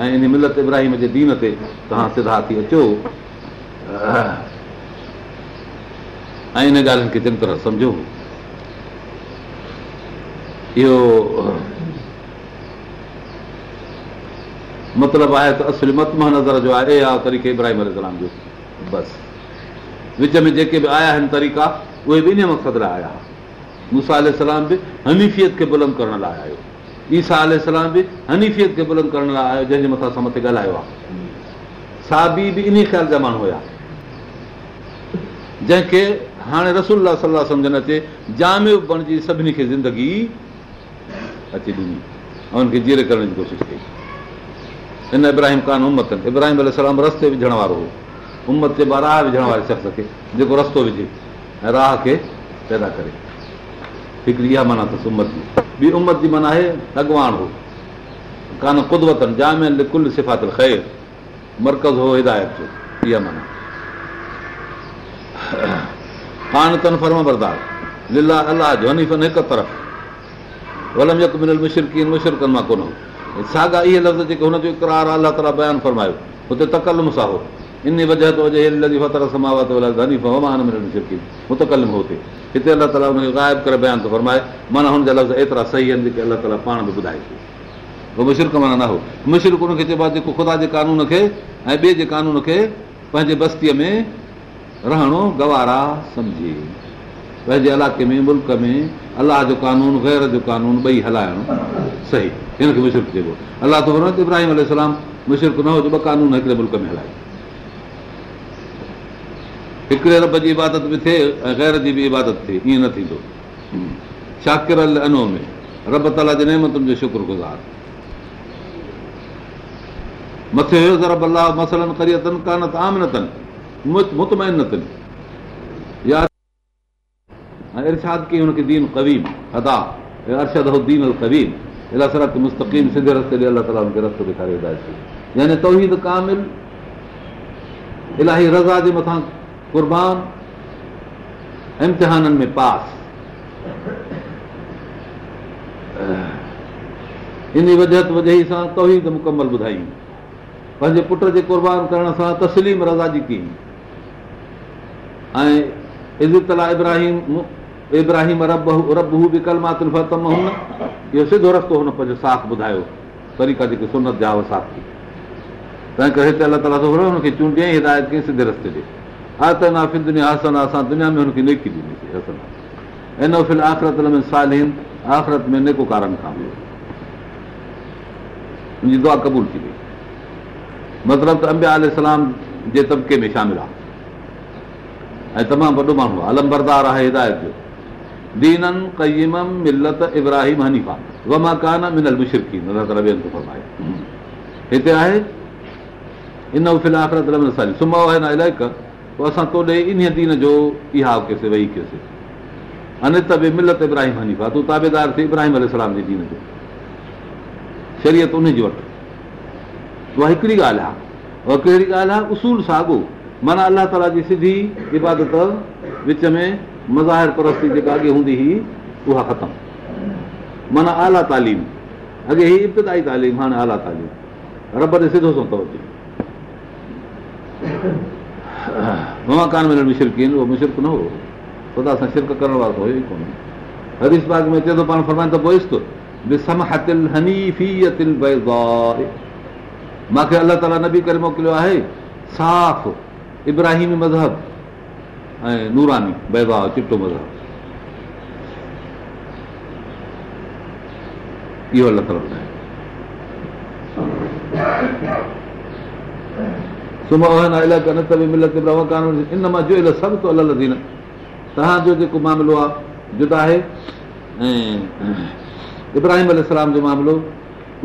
ऐं इन मिलत इब्राहिम जे दीन ते तव्हां सिधा थी अचो ऐं इन ॻाल्हियुनि खे चङी तरह सम्झो इहो मतिलबु आहे त असुल मतमह नज़र जो आहे तरीक़े इब्राहिम अलाम जो बसि विच में जेके बि आया आहिनि तरीक़ा उहे बि इन मक़सद लाइ आया मूंसा मुसाल बि हनीफ़ियत खे बुलंद करण लाइ आहियो ईसा अलाम बि हनीफियत खे बुलंद करण लाइ आयो जंहिंजे मथां असां मथे ॻाल्हायो आहे साबी बि इन ख़्याल जा माण्हू हुया जंहिंखे हाणे रसुला सलाह सम्झ में अचे जाम बणजी सभिनी खे ज़िंदगी अची ॾिनी ऐं हुनखे जीरे करण जी कोशिशि कई हिन इब्राहिम कान उमत इब्राहिम अल सलाम रस्ते विझण वारो हो उमत ते मां राह विझण वारे शख़्स खे जेको रस्तो विझे ऐं राह खे पैदा करे हिकिड़ी इहा माना अथसि उमत जी ॿी उमत जी माना आहे अॻवाण हो कान कुदवतनि जाम कुल सिफ़ात ख़ैर मर्कज़ हो हिदायत जो इहा माना पाण तरफ़ वलम यक अलाही मुशिरकी मुशरकनि मां कोन हो साॻा इहे लफ़्ज़ जेके हुनजो इक़रार आहे अलाह ताला बयानु फर्मायो हुते तकल मूं सां हो इन वजह थो अचे थो मुतकले हिते अलाह ताला हुनखे ग़ाइब करे बयान थो फरमाए माना हुनजा लफ़्ज़ एतिरा सही आहिनि जेके अलाह ताला पाण बि ॿुधाए छो उहो मुशिरक माना न हो मुशिरक हुनखे चइबो आहे जेको ख़ुदा जे क़ानून खे ऐं ॿिए जे कानून खे पंहिंजे बस्तीअ में रहणो गवारा सम्झे पंहिंजे इलाइक़े में मुल्क में अलाह जो कानून ग़ैर जो कानून ॿई हलाइणु सही हिनखे मुशिरक चइबो अलाह त इब्राहिम अल मुशिरक न हुजे ॿ क़ानून हिकिड़े मुल्क में हलाए हिकिड़े जी इबादत बि थिए ऐं ग़ैर जी बि इबादत थिए न थींदो इलाही रज़ा जे मथां कुर्बान इम्तिहाननि में पास इन इनह वजह सां तौहीद मुकमल ॿुधायूं पंहिंजे पुट जे कुर्बान करण सां तस्लीम रज़ा जी कई ऐं इज़त अला इब्राहिम इब्राहिम रब रब हू बि कल मां हुन इहो सिधो रस्तो हुन पंहिंजो साख ॿुधायो तरीक़ा जेके सुनत जा साख थी तंहिं करे हिते अलाह ताला थो चूंड हिदायत कई सिधे रस्ते ते बूल थी वई मतिलब अंबिया तबिके में शामिल आहे ऐं तमामु वॾो माण्हू आहे अलमरदार आहे हिदायत जो दीन कयीम मिलत इब्राहिम हनीफान वमा कानल मुशिरकी आहे हिते आहे इन आख़िर पोइ असां तोॾे इन दीन जो इहा कयोसीं वेही कयोसीं बि मिलत इब्राहिम कयसीं तूं ताबेदार थी इब्राहिम जे दीन जो शरीयत उन जी वटि उहा हिकिड़ी ॻाल्हि आहे उहा कहिड़ी ॻाल्हि आहे उसूल साॻो माना अलाह ताला जी सिधी इबादत विच में मज़ाहिर परस्ती जेका अॻे हूंदी हुई उहा ख़तमु माना आला तालीम अॻे ही इब्तिदाई तालीम हाणे आला तालीम रब ते सिधो सो थो अचे मुशिर्क न हो छो त असां शिरक करण वारो हुयो ई कोन हरी चए थो पाणी मूंखे अल्ला ताला न बि करे मोकिलियो आहे साफ़ इब्राहिम मज़हब ऐं नूरानी चिटो मज़हब इहो अलाह ताल तव्हांजो जेको मामिलो आहे जुदा आहे ऐं इब्राहिम अलाम जो मामिलो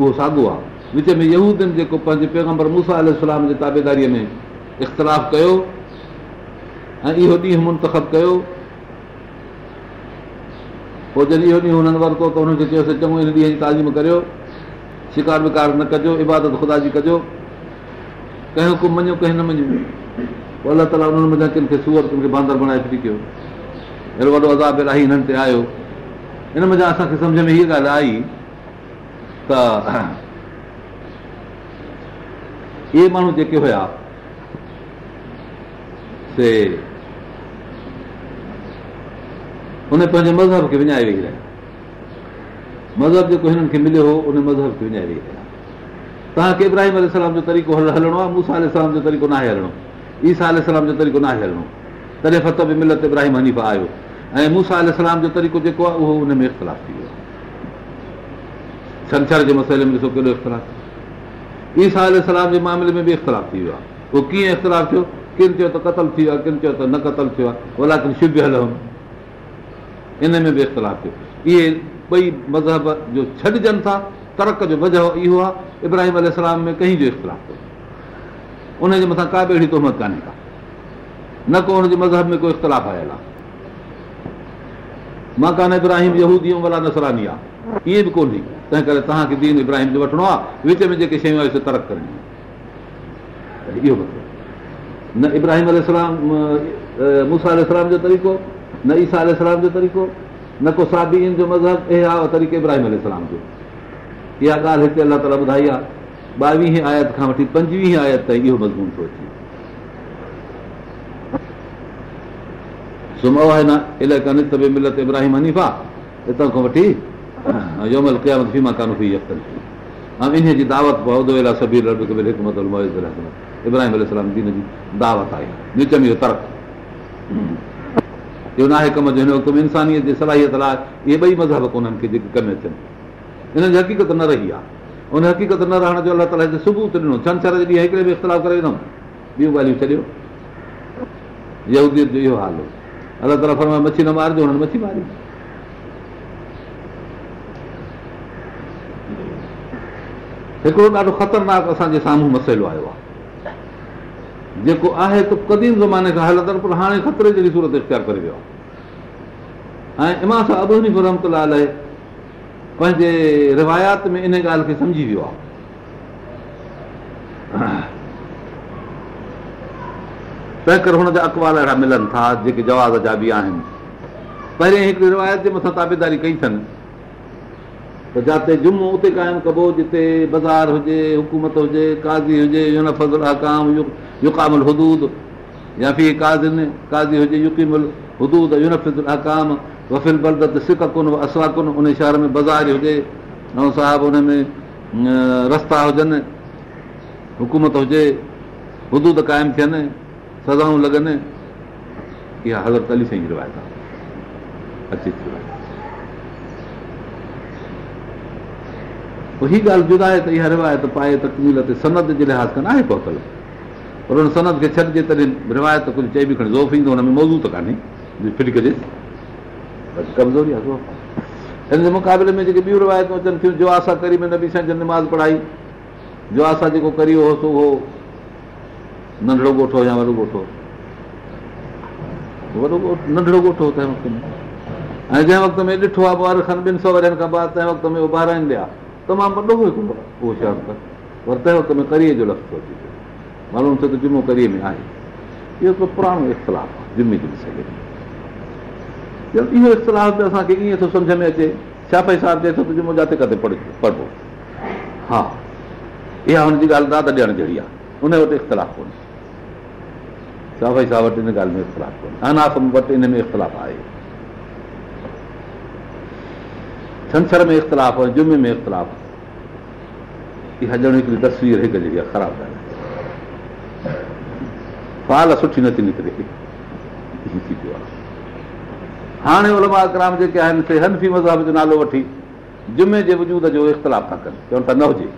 उहो साॻियो आहे विच में यूद जेको पंहिंजे पैगंबर मूसा अलाम जे ताबेदारीअ में इख़्तिलाफ़ कयो ऐं इहो ॾींहुं मुंतखब कयो पोइ जॾहिं इहो ॾींहुं हुननि वरितो त हुननि खे चयोसि चङो हिन ॾींहं जी तालीम करियो शिकार विकार न कजो इबादत ख़ुदा जी कजो कंहिं हुकुम मञियो कंहिं न मञियो पोइ अलाह ताला उन्हनि किन खे सूर किन खे बांदर बणाए फिटी कयो अहिड़ो वॾो अदाब इलाही हिननि ते आयो हिन मञा असांखे सम्झ में हीअ ॻाल्हि आई त इहे माण्हू जेके हुया से उन पंहिंजे मज़हब खे विञाए वेही रहिया मज़हब जेको हिननि खे मिलियो हो उन मज़हब खे विञाए वेही रहिया तव्हांखे इब्राहिम अलसलाम जो तरीक़ो हलणो आहे मूसा इस्लाम जो तरीक़ो नाहे हलणो ईसा अलाम जो तरीक़ो नाहे हलणो तॾहिं फत बि मिलत इब्राहिम हनीफ आयो ऐं मूसा इस्लाम जो तरीक़ो जेको आहे उहो हुन में इख़्तिलाफ़ थी वियो छंछर जे मसइले में ॾिसो कहिड़ो इख़्तिलाफ़ ईसा सलामल जे मामले में बि इख़्तिलाफ़ थी वियो आहे उहो कीअं इख़्तिलाफ़ थियो किन चयो त क़तलु थी वियो आहे किन चयो त न कतलु थियो आहे शिब हल इन में बि इख़्तिलाफ़ थियो इहे ॿई मज़हब जो छॾिजनि था तर्क जो बजह इहो आहे इब्राहिम अलाम में कंहिं जो इख़्तिलाफ़ उनजे मथां का बि अहिड़ी तहमत कोन्हे का न को हुनजे मज़हब में को इख़्तिलाफ़ आयल आहे मकान इब्राहिम जेहू दी वला नसरानी आहे ईअं बि कोन थी तंहिं करे तव्हांखे दीन इब्राहिम जो वठिणो आहे विच में जेके शयूं आहिनि तर्क करणी आहे इहो न इब्राहिम अलसा जो तरीक़ो न ईसा आल जो तरीक़ो न को सादीन जो मज़हब इहा तरीक़ो इब्राहिम अल जो इहा ॻाल्हि हिते अलाह ताला ॿुधाई आहे ॿावीह आयत खां वठी पंजवीह आयत ताईं इहो मज़मून थो अचे मिलत इब्राहिम हनीफा हितां खां वठी दावत आहे नाहे कम जो हिन वक़्तु इंसानियत जी सलाहियत लाइ इहे ॿई मज़हब कोन्हनि खे जेके कमु अचनि हिननि जी हक़ीक़त न रही आहे उन हक़ीक़त न रहण जो अलाह ताला छंछर जे ॾींहुं हिकिड़े बि इख़्तिलाफ़ करे वेंदमि ॿियूं ॻाल्हियूं छॾियो इहो हाल हो मारी हिकिड़ो ॾाढो ख़तरनाक असांजे साम्हूं मसइलो आयो आहे जेको आहे ख़तरे जहिड़ी सूरत इख़्तियार करे वियो आहे ऐं इमाम सां पंहिंजे रिवायात में इन ॻाल्हि खे सम्झी वियो आहे तंहिं करे हुनजा जा अकवाल अहिड़ा मिलनि था जेके जवाब जा बि आहिनि पहिरें हिकिड़ी रिवायत जे मथां ताबेदारी कई अथनि त जिते जुमो उते क़ाइमु कबो जिते बाज़ारि हुजे हुकूमत हुजे काज़ी हुजे हुदूद या फी काज़ी हुजे हुदूद वफ़िल बर्द त सिक कोन असवा कोन उन शहर में बाज़ारि हुजे नओं साहिबु हुन में रस्ता हुजनि हुकूमत हुजे हुदूद क़ाइमु थियनि सज़ाऊं लॻनि इहा हज़रत अली साईं जी रिवायत आहे अची पोइ हीअ ॻाल्हि जुदा आहे त इहा रिवायत पाए तकमील ते सनत जे लिहाज़ खां आहे पहुतल पर हुन सनत खे छॾिजे तॾहिं रिवायत कुझु चई बि खणी ज़ोफ़ ईंदो हुन में मौज़ू त कान्हे फिट कजे कमज़ोरी आहे हिन जे मुक़ाबले में जेके ॿियूं रिवायतूं अचनि थियूं जो असां करी में न बीठा जंहिं निमाज़ पढ़ाई जो असां जेको करी होसीं उहो नंढिड़ो ॻोठो या वॾो ॻोठो नंढिड़ो ॻोठो तंहिं वक़्त ऐं जंहिं वक़्त में ॾिठो आहे ॿार खनि ॿिनि सौ वरनि खां ॿाहिरि तंहिं वक़्त में उहो ॿारनि ॾिया तमामु वॾो हिकिड़ो उहो पर तंहिं वक़्त में करीअ जो लफ़्ज़ो अचे पियो माण्हू छो त जुमो करीअ में आहे इहो हिकिड़ो पुराणो आहे सघे जल्दी इहो इख़्तिलाफ़ बि असांखे ईअं थो सम्झ में अचे छा पई साहिबु चए थो मुंहिंजा ते किथे पढ़जो पढ़बो हा इहा हुनजी ॻाल्हि राति ॾियण जहिड़ी आहे उन वटि इख़्तिलाफ़ कोन्हे छा भई साहिब वटि इन ॻाल्हि में इख़्तिलाफ़ कोन्हे अनास वटि इन में इख़्तिलाफ़ आहे छंछर में इख़्तिलाफ़ जुमे में इख़्तिलाफ़ इहा ॼण हिकिड़ी तस्वीर हिकु जहिड़ी आहे ख़राबु ॻाल्हि फाल सुठी नथी निकिरे थी पियो आहे हाणे उलमा ग्राम जेके आहिनि से हनफी मज़हब जो नालो वठी जुमे जे वजूद जो इख़्तिलाफ़ था कनि चवनि था न हुजे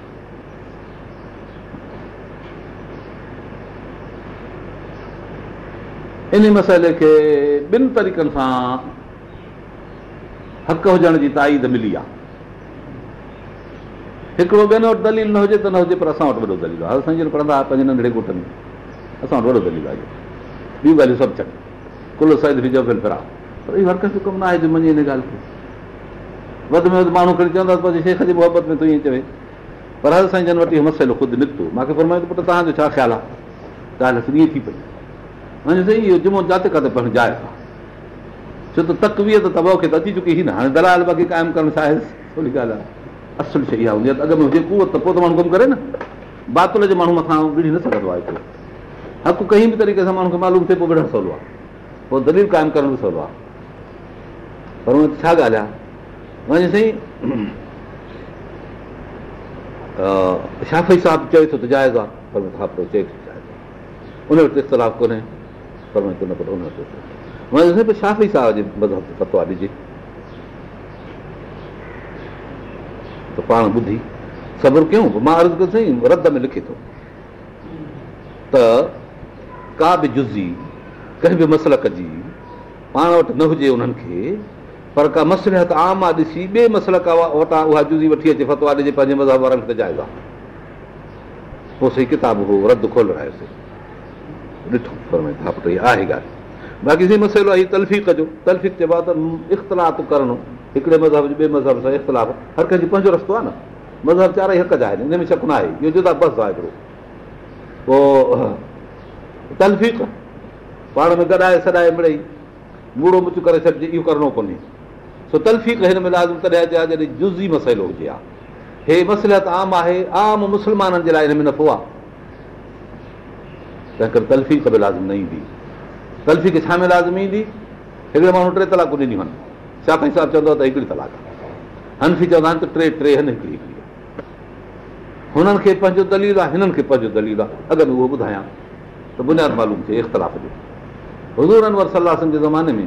इन मसइले खे ॿिनि तरीक़नि सां हक़ हुजण जी ताईद मिली आहे हिकिड़ो ॿियनि वटि दलील न हुजे त न हुजे पर असां वटि वॾो दलील आहे असां पढ़ंदा पंहिंजे नंढड़े घोट में असां वटि वॾो दलील आहे इहो ॿियूं ॻाल्हियूं सभु थियनि कुल सैद बिजरा पर इहो हर कंहिं कमु न आहे जो मञे हिन ॻाल्हि खे वधि में वधि माण्हू खणी चवंदा त पंहिंजे शेख जी मुहबत में तूं ईअं चवे पर हर साईं जन वटि इहो मसइलो ख़ुदि निकितो मूंखे ख़बर न पुटु तव्हांजो छा ख़्यालु आहे ॻाल्हि हिकु असां थी पई पवे साईं इहो जुमो जाते किथे पढ़ण जाइ आहे छो त तकवीह खे त अची चुकी हुई न हाणे दलाल बाक़ी क़ाइमु करणु साहिस सवली ॻाल्हि आहे असुलु शइ इहा हूंदी आहे त अॻ में हुजे कुवत त पोइ त माण्हू कमु करे न बातुल जे माण्हू मथां विड़ी न सघंदो आहे को हक़ु कंहिं बि तरीक़े सां माण्हू खे मालूम थिए पोइ सवलो आहे पोइ दलील क़ाइमु करणु बि सवलो आहे पर हुन ते छा ॻाल्हायां साईं शाफ़ी साहिबु चए थो त जाइज़ आहे पर पियो चए थो उन वटि इख़्तिलाफ़ कोन्हे पर उन वटि शाफ़ी साहिब जे मज़हब ते ॾिजे त पाण ॿुधी सब्र कयूं मां अर्ज़ु कयो साईं रद में लिखे थो त का बि जुज़ी कंहिं बि मसलक जी पाण वटि न हुजे उन्हनि खे पर का मसलहत आम आहे ॾिसी ॿिए मसलक वटां उहा जुज़ी वठी अचे फतवा ॾिजे पंहिंजे मज़हब वारनि खे जाइज़ आहे पोइ सही किताब हो किताबोल रहियोसीं बाक़ी सही मसइलो आहे तलफ़ीक़ जो तलफ़ीक चइबो आहे त इख़्तिलाफ़ करणो हिकिड़े मज़हब जो ॿिए मज़हब सां इख़्तिलाफ़ हर कंहिंजो पंहिंजो रस्तो आहे न मज़हब चार ई हक़ जा आहिनि हिन में शक न आहे इहो जुदा बस आहे हिकिड़ो पोइ तलफ़ीक पाण में गॾाए सॾाए मिड़ई मूड़ो मुच करे छॾिजे इहो करिणो कोन्हे सो तलफ़ीक़ हिन में लाज़िम तॾहिं अचे आहे जॾहिं जुज़ी मसइलो हुजे आहे हे मसइला आम आहे आम मुस्लमाननि जे लाइ हिन में नफ़ो आहे तंहिं करे तलफ़ीक बि लाज़िम न ईंदी तलफ़ीक़ छा में लाज़िम ईंदी हिकिड़े माण्हू टे तलाक ॾिनियूं आहिनि छा पंहिंजी साहिबु चवंदो आहे त हिकिड़ी तलाक आहे हनफी चवंदा आहिनि त टे टे हिन हिकिड़ी हिकिड़ी आहे हुननि खे पंहिंजो दलील आहे हिननि खे पंहिंजो दलील आहे अगरि उहो ॿुधायां त बुनियादु मालूम थिए इख़्तिलाफ़ जो हज़ूरनि वर सलाह सम्झ ज़माने में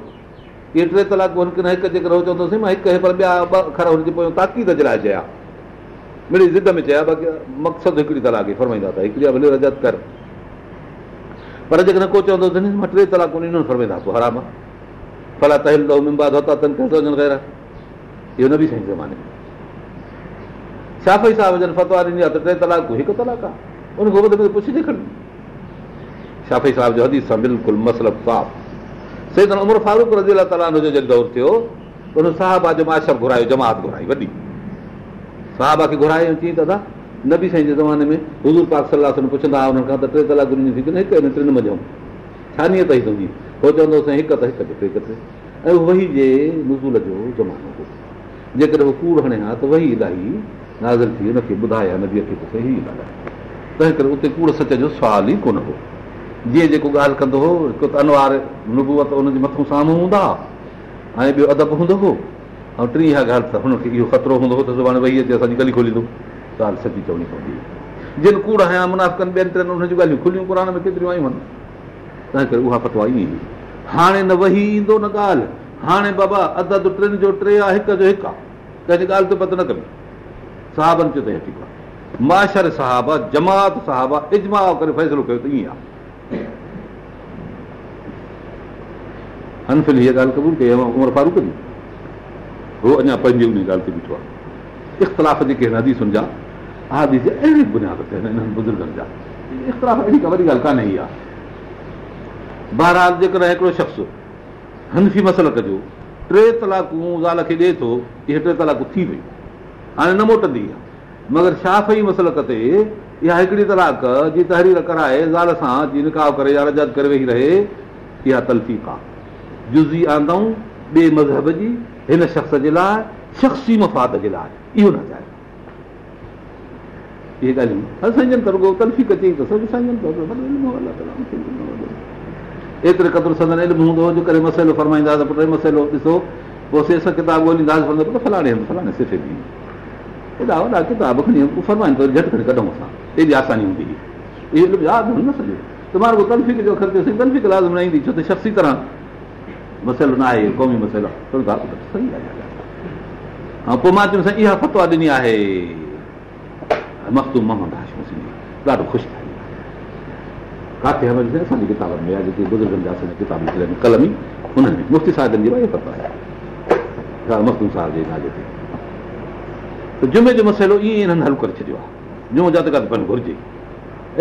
इहे टे हुनजे पोयां ताक़ीद जे लाइ चया में चया मक़सदु हिकिड़ी कर पर जेकॾहिं को चवंदो इहो न बि साईं ज़माने में छाफ़ाई साहिबा हिकु तलाक आहे पुछी शाफ़ी साहिब जो हदीस सां बिल्कुलु साफ़ से उमर फारूक रज़ी अला ताला जो जॾहिं दौरु थियो उन साहबा जो माशर घुरायो जमात घुराई वॾी साहबा खे घुरायो चई दादा नबी साईं जे ज़माने में हज़ूर पाक सलाह सां पुछंदा हुआ हुननि खां त टे कलाकु थी की न हिकु टिनि छा छानी ताईं तुंहिंजी उहो चवंदो साईं हिकु हिकु त टे टे ऐं वही जे हुज़ूर जो ज़मानो हो जेकॾहिं उहो कूड़ हणे हा त वही इलाही नाज़ थी हुनखे ॿुधाया नबी अचे तंहिं करे उते कूड़ सच जो सुवाल ई कोन हो जीअं जेको ॻाल्हि कंदो हो हिकु त अनवार नुबूअत हुनजे मथां साम्हूं हूंदा हुआ ऐं ॿियो अदब हूंदो हो ऐं टी हीअ ॻाल्हि हुनखे इहो ख़तरो हूंदो हो त सुभाणे वेही अचे असांजी गली खोलींदो ॻाल्हि सची चवणी पवंदी जिन कूड़ हया मुनाफ़ कनि ॿियनि टिनि हुननि जूं ॻाल्हियूं खुलियूं पुराण में केतिरियूं आयूं आहिनि तंहिं करे उहा ख़तवा ईअं हाणे न वही ईंदो न ॻाल्हि हाणे बाबा अदद टिनि जो टे आहे हिक जो हिकु आहे कंहिंजी ॻाल्हि ते पतो न कई साहबनि चयो त अची ठीकु आहे माशर साहिब जमात साहिब आहे इजमाउ करे फ़ैसिलो कयो त ईअं आहे जी हो अञा पंहिंजी ॻाल्हि ते बीठो आहे इख़्तिलाफ़ जेके बहरहाल जेकॾहिं हिकिड़ो शख़्स हनफी मसलक जो टे तलाकूं ज़ाल खे ॾिए थो इहे टे तलाकूं थी वियूं हाणे न मोटंदी आहे मगर छा मसलक ते इहा हिकिड़ी तलाक जी तहरीर कराए ज़ाल सां जीअं निकाह करे रज करे वेही रहे इहा तलफ़ीक़ आहे जुज़ी जी हिन शख़्स जे लाइ शख़्सी मफ़ाद जे लाइ इहो न चाहियो हूंदो असां किताब कढूं असां एॾी आसानी हूंदी हुई यादि न सॼो त मां तनफ़ी जो ख़र्चोसीं न ईंदी छो त शख़्सी तरह मसइलो न आहे क़ौमी मसइलो ऐं पोइ मां चयो इहा फतवा ॾिनी आहे मख़्तूम मोहम्मद हाशम सिंधी ॾाढो ख़ुशि थी किथे हमेशह किताबनि में आहे जेके बुज़ुर्गनि जा कलमी हुननि में मुफ़्ती साहिबनि जी आहे साहिब जे नाले ते त जुमे जो मसइलो ईअं हिननि हल करे छॾियो आहे जुमो जा त घुरिजे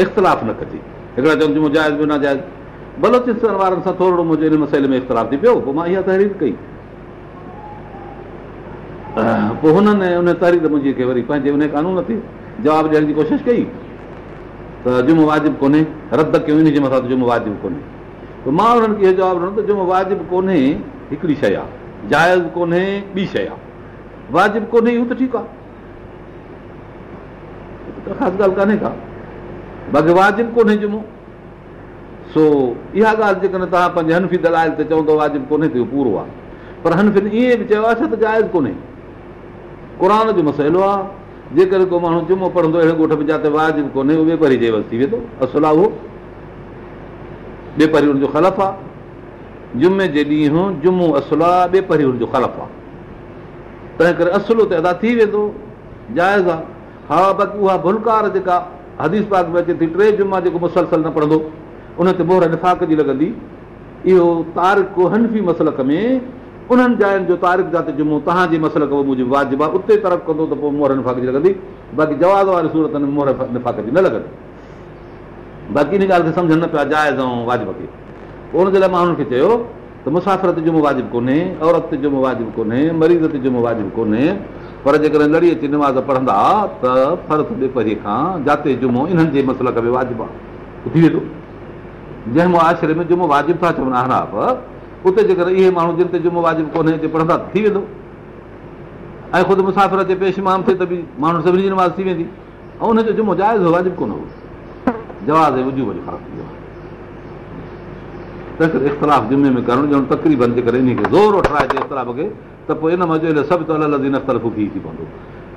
इख़्तिलाफ़ न कजे हिकिड़ा चवनि जुमो जाइज़ न जाइज़ बलोचिस्तान वारनि सां थोरो मुंहिंजे मसइले में इख़्तिलाफ़ थी पियो पोइ मां इहा तहरीर कई पोइ हुननि उन तहरीर मुंहिंजी खे वरी पंहिंजे उन कानून ते जवाबु ॾियण जी कोशिशि कई त जुमो वाजिबु कोन्हे रद्द कयो इनजे मथां जुमो वाजिबु कोन्हे पोइ मां हुननि खे इहो जवाबु ॾिनो त जुमो वाजिबु कोन्हे हिकिड़ी शइ आहे जाइज़ कोन्हे ॿी शइ आहे वाजिबु कोन्हे इहो त ठीकु आहे ख़ासि ॻाल्हि का बाक़ी वाजिबु कोन्हे जुमो सो इहा ॻाल्हि जेकॾहिं तव्हां पंहिंजे हनफी फी ते चवंदो वाजिबु कोन्हे त इहो पूरो आहे पर हनफिन ईअं बि चयो आहे छा त जाइज़ कोन्हे क़रान जो मसइलो आहे जेकॾहिं को माण्हू जुमो पढ़ंदो अहिड़े ॻोठ में जिते वाजिबु कोन्हे उहो वेपारी जेवल थी वेंदो आहे उहो वेपारी हुनजो ख़लफ़ आहे जुमे जे ॾींहुं जुमो असुल आहे वेपारी हुनजो ख़लफ़ आहे तंहिं करे असुलो त अदा थी वेंदो जाइज़ आहे हा बाक़ी उहा भुलकार जेका हदीस पाक में अचे थी टे जुमा जेको मुसलसल न पढ़ंदो उन ते मोहर निफ़ाक़ जी लॻंदी इहो तारक हनफ़ी मसलक में उन्हनि जाइनि जो तारिक जाते जुमो तव्हांजे मसलक उहो मुंहिंजो वाजिबु आहे उते तरफ़ कंदो त पोइ मोहर निफ़ाक़ जी लॻंदी बाक़ी जवाज़ वारी सूरत में मोहर निफ़ाक़ जी न लॻंदी बाक़ी इन ॻाल्हि खे सम्झनि न पिया जाइज़ ऐं वाजिब खे पोइ उनजे लाइ मां हुननि खे चयो त मुसाफ़िरत जुमो वाजिबु कोन्हे औरत ते जुमो वाजिबु कोन्हे मरीज़ ते जुमो वाजिबु कोन्हे पर जेकॾहिं लड़ी अची निमाज़ पढ़ंदा त फर्क़े खां जाते जुमो इन्हनि जे मसलक में वाजिबु आहे थी वेंदो जंहिं मुआशिरे में जुमो वाजिब था चवनि अहराब उते जेकर इहे माण्हू जिन ते जुमो वाजिब कोन्हे पढ़ंदा थी वेंदो ऐं ख़ुदि मुसाफ़िर जे पेशमाम थिए त बि माण्हू सभिनी जी नमाज़ थी वेंदी ऐं उनजो जुमो जाइज़ वाजिबु कोन हो जवाज़ ऐं जवाज़ु ख़राबु थी वियो आहे त इख़्तिलाफ़ जुमे में करणु ॼण तक़रीबन जे ॾियणु तकरीबनि जेकॾहिं दौरो ठाराएजे इख़्तिलाफ़ खे त पोइ इन मज़ो सभु त अलॻि तरफ़ बि थी पवंदो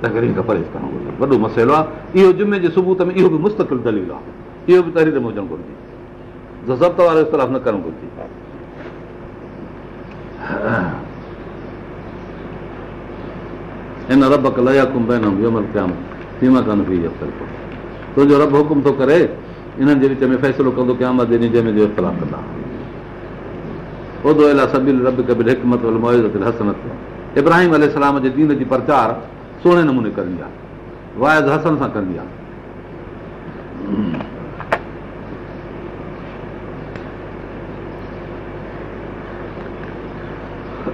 तकरीब खे परे करणु घुरिजे वॾो मसइलो आहे इहो जुमे जे सुबुह में इहो बि मुस्तकिल दलील आहे इहो बि तहरीर में हुजणु घुरिजे फैसलो कंदो इब्राहिम जे दीन जी प्रचार सुहिणे नमूने कंदी आहे वाय हसन सां कंदी आहे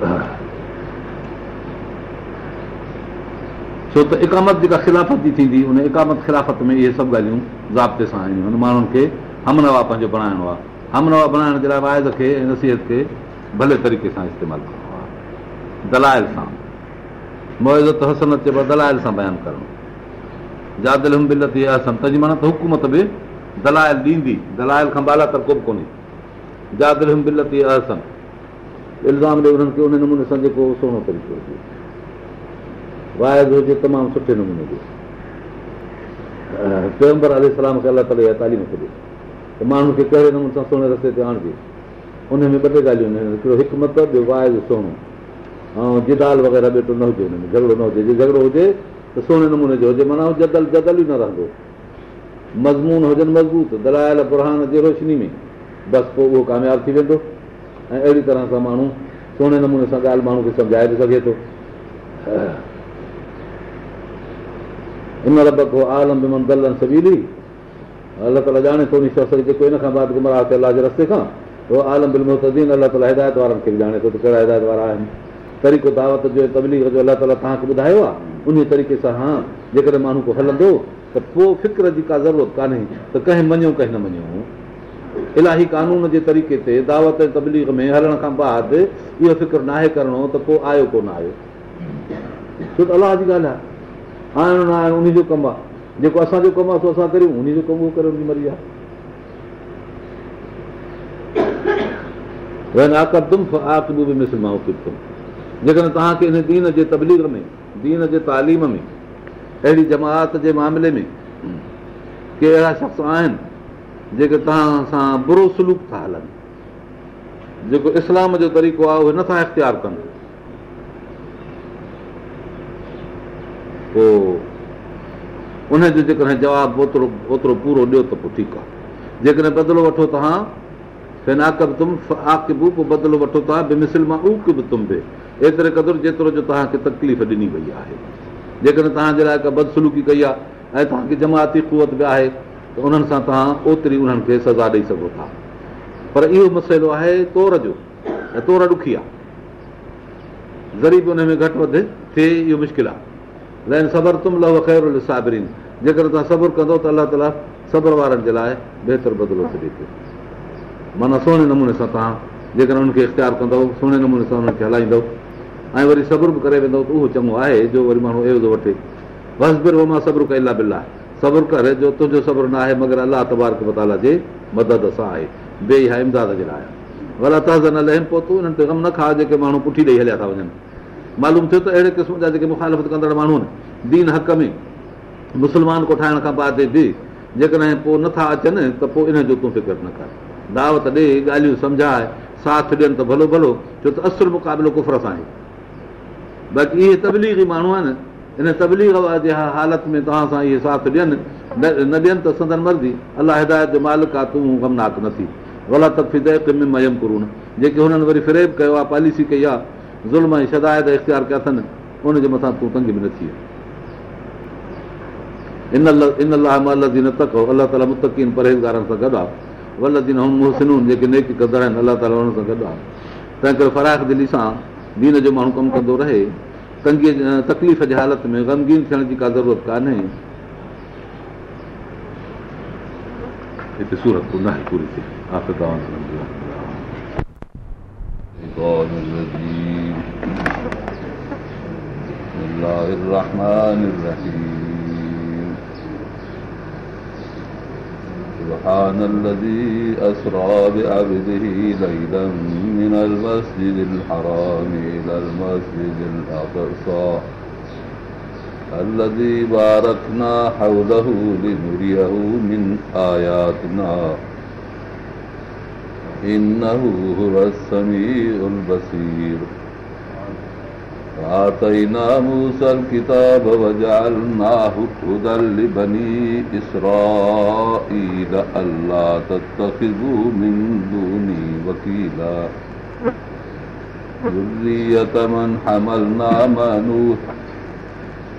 छो त इकामत जेका ख़िलाफ़त जी थींदी उन इकामत ख़िलाफ़त में इहे सभु ॻाल्हियूं ज़ाब्ते सां हुन माण्हुनि खे हमनवा पंहिंजो बणाइणो आहे हमनवा बणाइण जे लाइ वाइद खे नसीहत खे भले तरीक़े सां इस्तेमालु करिणो आहे दलायल सां मुआज़त हसनत चइबो आहे दलायल सां बयानु करिणो जादिल हुकूमत बि दलायल ॾींदी दलायल खां बाला त को बि कोन्हे हमबिलत इहा हसन इल्ज़ाम ॾे उन्हनि खे उन नमूने सां जेको सुहिणो तरीक़ो हुजे वाइदो हुजे तमामु सुठे नमूने जो पैगंबर सलाम खे अलाह इहा तालीम खे ॾे त माण्हुनि खे कहिड़े नमूने सां सुहिणे रस्ते ते आणिजे उन में ॿ टे ॻाल्हियूं आहिनि हिकिड़ो हिकु मतिलबु ॿियो वाइज़ सुहिणो ऐं जिदाल वग़ैरह ॿेटो न हुजे हुन में झगड़ो न हुजे जे झगड़ो हुजे त सुहिणे नमूने जो हुजे माना जदल जदल ई न रहंदो मज़मून हुजनि मज़बूत दलायल बुरहान जे रोशनी में बसि पोइ उहो कामयाबु थी वेंदो ऐं अहिड़ी तरह सां माण्हू सुहिणे नमूने सां ॻाल्हि माण्हू खे सम्झाए बि सघे थो हिन आलम बि मन दलनि अलाह ताला ॼाणे थो जेको हिन खां बाद गुमराह अलाह जे रस्ते खां उहो आलम बिल मुहतीन अलाह ताला हिदायत वारनि खे बि ॼाणे थो त कहिड़ा हिदायत वारा आहिनि तरीक़ो दावत जो तबलीग जो अलाह ताला तव्हांखे ॿुधायो आहे उन तरीक़े सां हा जेकॾहिं माण्हू को हलंदो त पोइ फिक्र जी का ज़रूरत कान्हे त कंहिं मञूं कंहिं न मञूं इलाही कानून जे तरीक़े ते दावत ऐं तबलीग में हलण खां बाद इहो फ़िक्र न आहे करिणो त को आयो कोन आयो छो त अलाह जी ॻाल्हि आहे आयो न आयो उन जो कमु आहे जेको असांजो कमु आहे सो असां करियूं उन जो कमु उहो करे उनजी मरी आहे जेकॾहिं तव्हांखे हिन दीन जे तबलीग में दीन जे तालीम में अहिड़ी जमात जे मामले में के अहिड़ा शख़्स आहिनि जेके तव्हां सां बुरो सलूक था हलनि जेको इस्लाम जो तरीक़ो आहे उहे नथा इख़्तियार कनि पोइ उनजो जेकॾहिं जवाबु ओतिरो ओतिरो पूरो ॾियो त पोइ ठीकु आहे जेकॾहिं बदिलो वठो तव्हां फिनाकब तुम पोइ बदिलो वठो तव्हां बि बेमिसल मां उक बि तुम् बि एतिरे क़दुरु जेतिरो जो तव्हांखे तकलीफ़ ॾिनी वई आहे जेकॾहिं तव्हांजे लाइ का बदसलूकी कई आहे ऐं तव्हांखे जमाती क़ुवत बि आहे त उन्हनि सां तव्हां ओतिरी उन्हनि खे सज़ा ॾेई सघो था पर इहो मसइलो आहे तौर जो ऐं तौर ॾुखी आहे उन में घटि वधि थिए इहो मुश्किल आहे लाइन सबर तुम लव ख़ैर साबरीन जेकर तव्हां सबुरु कंदो त अलाह ताला सबर वारनि जे लाइ बहितर बदिलो छॾे थो माना सुहिणे नमूने सां तव्हां जेकर हुननि खे इख़्तियारु कंदव सुहिणे नमूने सां उन्हनि खे हलाईंदो ऐं वरी सबुर बि करे वेंदव त उहो चङो आहे जो वरी माण्हू अहिड़ो वठे बस बि उहो मां सबरु कयल आहे सब्र करे जो तुंहिंजो सब्रु न आहे मगर अलाह तबारक मताला जे मदद सां आहे बे इहा इमदाद जे लाइ भला तहज़ न लहनि पोइ तूं हिननि ते गम न खा जेके माण्हू पुठी ॾेई हलिया था वञनि मालूम थियो त अहिड़े क़िस्म जा जेके मुखालफ़त कंदड़ माण्हू आहिनि दीन हक़ में मुस्लमान कोठाइण खां बाद बि जेकॾहिं पोइ नथा अचनि त पोइ इन्हनि जो तूं फिक्र न कर दावत ॾे ॻाल्हियूं सम्झाए साथ ॾियनि त भलो भलो छो त असुलु मुक़ाबिलो कुफर सां आहे बाक़ी इहे तबलीगी माण्हू आहिनि इन तबलीग जे हालत में तव्हां सां इहे साथ ॾियनि न ॾियनि त सदन मर्ज़ी अलाह हिदायत जो मालिक आहे तूं गमनाक न थी ग़लति तफ़ीदे में मयम कुरून जेके हुननि वरी फिरेब कयो आहे पॉलिसी कई आहे ज़ुल्म ऐं शदायत इख़्तियार कया अथनि उनजे मथां तूं तंग बि न थी इन अलाह लाइ अलाह ताला मुतकीन परहेज़गारनि सां गॾु आहे वल जेके नेकर आहिनि अलाह ताला हुन सां गॾु आहे तंहिं करे फ़राक दिली सां दीन जो माण्हू कमु कंदो रहे तंगी तकलीफ़ जे हालत में ग़मगीन थियण जी का ज़रूरत कान्हे हिते सूरत नाहे पूरी थिए आख़िर الرحمن الرحيم سبحان الذي أسرى بعبده ليلا من المسجد الحرام إلى المسجد الأقصى الذي باركنا حوله لنريه من آياتنا إنه هو السميع البصير وآتينا موسى الكتاب وجعلناه هدى لبني إسرائيل ألا تتخذوا من دوني وكيلا ذرية من حملنا ما نوح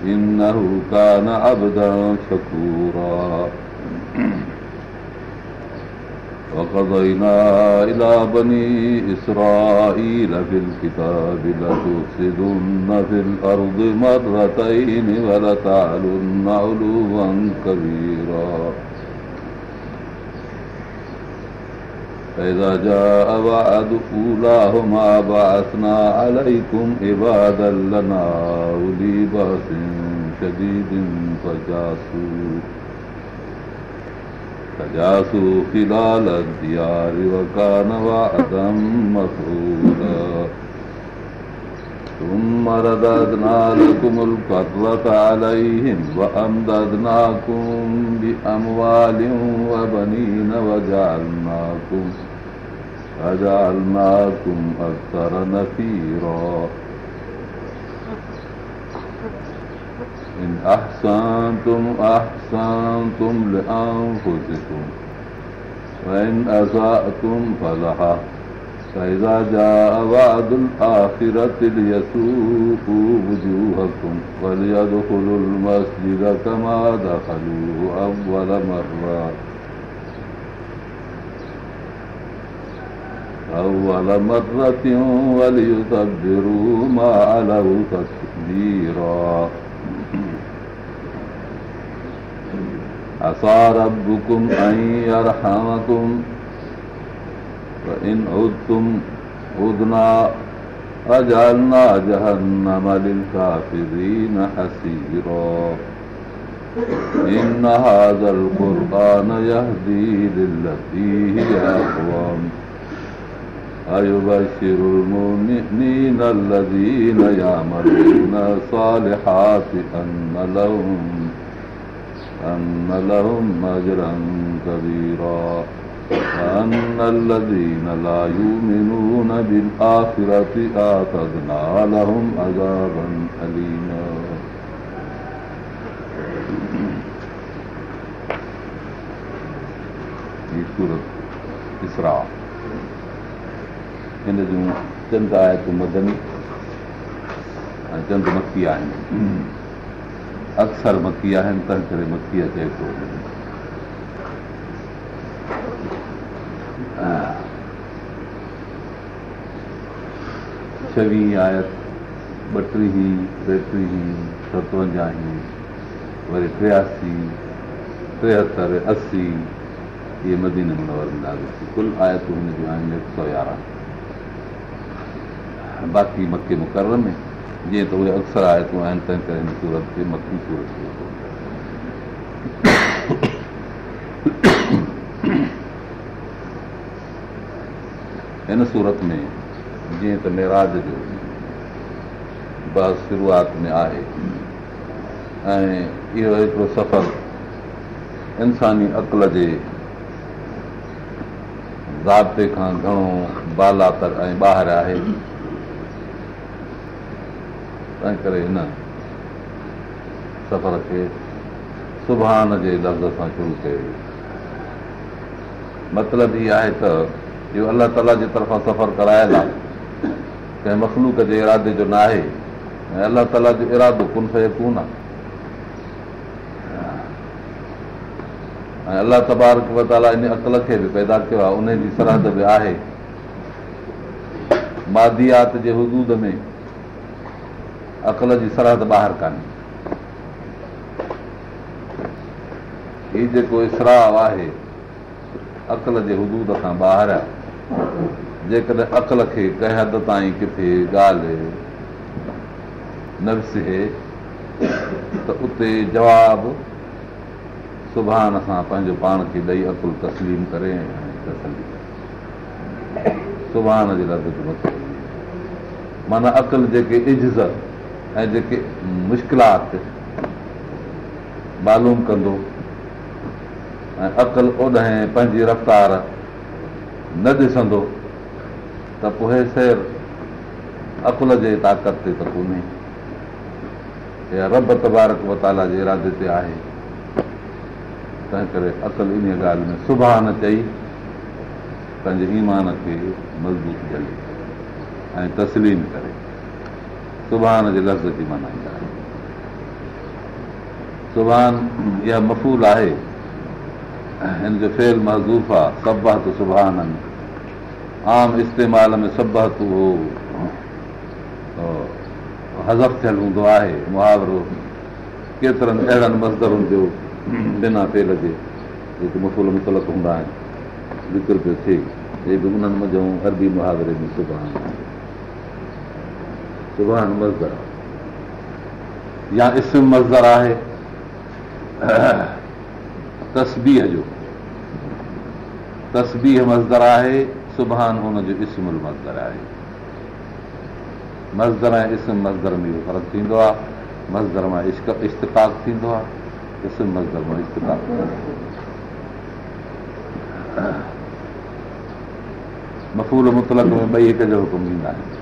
إنه كان عبدا شكورا وقضينا إلى بني إسرائيل في الكتاب لتفسدن في الأرض مرتين ولتعلن علوا كبيرا فإذا جاء بعد أولاهما بعثنا عليكم عبادا لنا أولي بأس شديد فجاسوا achatsot hilaladdikarirahi원 vaka Einwa designs iPhonea しんanciaAAàllaga azriarGH equip Narada Ad afid adopting anhal democracy alcantara tariahim aaddaadnaakum bianwadhiara damar habadharam bianwadhiwa إن أحسنتم أحسنتم لأنفسكم وإن أسأتم فلها فإذا جاء وعد الآخرة ليسوقوا وجوهكم وليدخلوا المسجد كما دخلوه أول مرة أول مرة وليتبروا ما علوا تكبيرا عسى ربكم أن يرحمكم فإن عدتم عدنا أجعلنا جهنم للكافرين حسيرا إن هذا القرآن يهدي للتي هي أقوام أيبشر المؤمنين الذين يعملون الصالحات أن لهم أن لهم أجرا كبيرا وأن الذين لا يؤمنون بالآخرة آتذنا لهم أجابا أليما हिन जूं चंद आयतूं मदनी ऐं चंद मस्ती आहिनि अक्सर मकी आहिनि तंहिं करे मकीअ खे छवीह आयत ॿटीह टेटीह सतवंजाह वरी टियासी टेहतरि असी इहे मज़ीन हुन یہ कुल आयतूं हुन کل आहिनि हिकु सौ यारहं बाक़ी मके मुक़र में जीअं त उहे अक्सर आयतूं आहिनि तंहिं करे हिन सूरत खे मथी सूरत हिन सूरत में जीअं त मेराज जो बसि शुरूआत में आहे ऐं इहो हिकिड़ो सफ़र इंसानी अकल जे ज़ाब्ते खां घणो बालातर ऐं ॿाहिरि आहे तंहिं करे हिन सफ़र खे सुभाण जे लफ़्ज़ सां शुरू कयो मतिलबु इहा आहे त इहो अलाह ताला जे तरफ़ां सफ़र करायल आहे कंहिं मखलूक जे इरादे जो न आहे ऐं अलाह ताला जो इरादो कुन कोन आहे ऐं अलाह तबारक तबारकाला इन अकल खे बि पैदा कयो आहे उनजी सरहद बि आहे मादियात जे हुदूद में अकल जी सरहद ॿाहिरि कान्हे ही जेको इसराव आहे अकल जे हुदूद खां ॿाहिरि आहे जेकॾहिं अकल खे कंहिं हद ताईं किथे ॻाल्हि न विसहे त उते जवाबु सुभाणे सां पंहिंजो पाण खे ॾेई अकुल तस्लीम करे सुभाणे जे लाइ माना अकल जेके इजत ऐं जेके मुश्किलात मालूम कंदो ऐं अकल ओॾहिं पंहिंजी रफ़्तार न ॾिसंदो त पोइ सैर अकुल जे ताक़त ते त कोन्हे इहा रब तबारक वताला जे इरादे ते आहे तंहिं करे अकल इन ॻाल्हि में सुभाणे न चई पंहिंजे ईमान खे मज़बूत झले ऐं तस्लीम करे सुभाण जे लफ़्ज़ जी माना मल्हाईंदा सुभाण इहा मफ़ूल आहे हिन जो फेल महदूफ़ आहे सभु हथु सुभाणे आम इस्तेमाल में सभु हथु उहो हज़फ़ थियलु हूंदो आहे मुहावरो केतिरनि अहिड़नि मज़दरनि जो बिना फेल जे जेके मफ़ूल मुतलक हूंदा आहिनि ज़िक्र पियो थिए इहे बि उन्हनि मुंहिंजो अरबी मुहावरे में सुभाणे सुभाणे मज़दर या इस्म मज़दर आहे तस्बीअ जो तस्बीह मज़दर आहे सुभाणे हुनजो इस्म मज़दर आहे मज़दर ऐं इस्म मज़दर में इहो फ़र्क़ु थींदो आहे मज़दर मां इश्क इश्ताक थींदो आहे इस्म मज़दर मां मफ़ूल मुतलक में ॿई हिक जो हुकुम ॾींदा आहिनि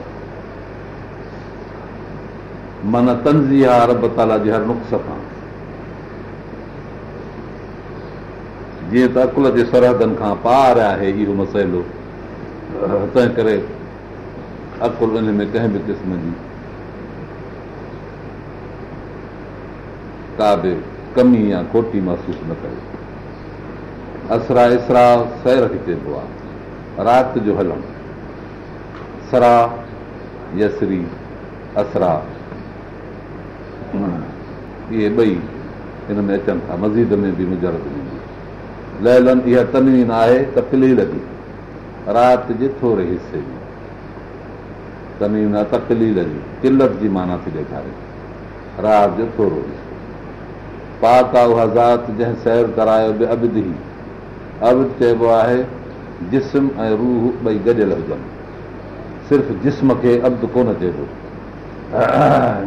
माना तंज़ी आहे अरब ताला जे हर नुस्ख़ खां जीअं त अकुल जे सरहदनि खां पार आहे इहो मसइलो तंहिं करे अकुल इन में कंहिं बि क़िस्म जी का बि कमी या खोटी महसूसु न करे असरा इसरा सैर खे चइबो आहे राति जो हलणु सरा यसरी असरा इहे ॿई हिन में अचनि था मस्जिद में बि मुजरत लहलन इहा तनवीन मुजरियूं तकलीर जी राति जे थोरे हिसे में तकलीर जी किलत जी माना थी ॾेखारे राति जो थोरो हिसो पाक आहे उहा ज़ात जंहिं सैर करायो बि अबिद ई अबिद चइबो आहे जिस्म ऐं रूह ॿई गॾियल हुजनि सिर्फ़ु जिस्म खे अबु कोन चइबो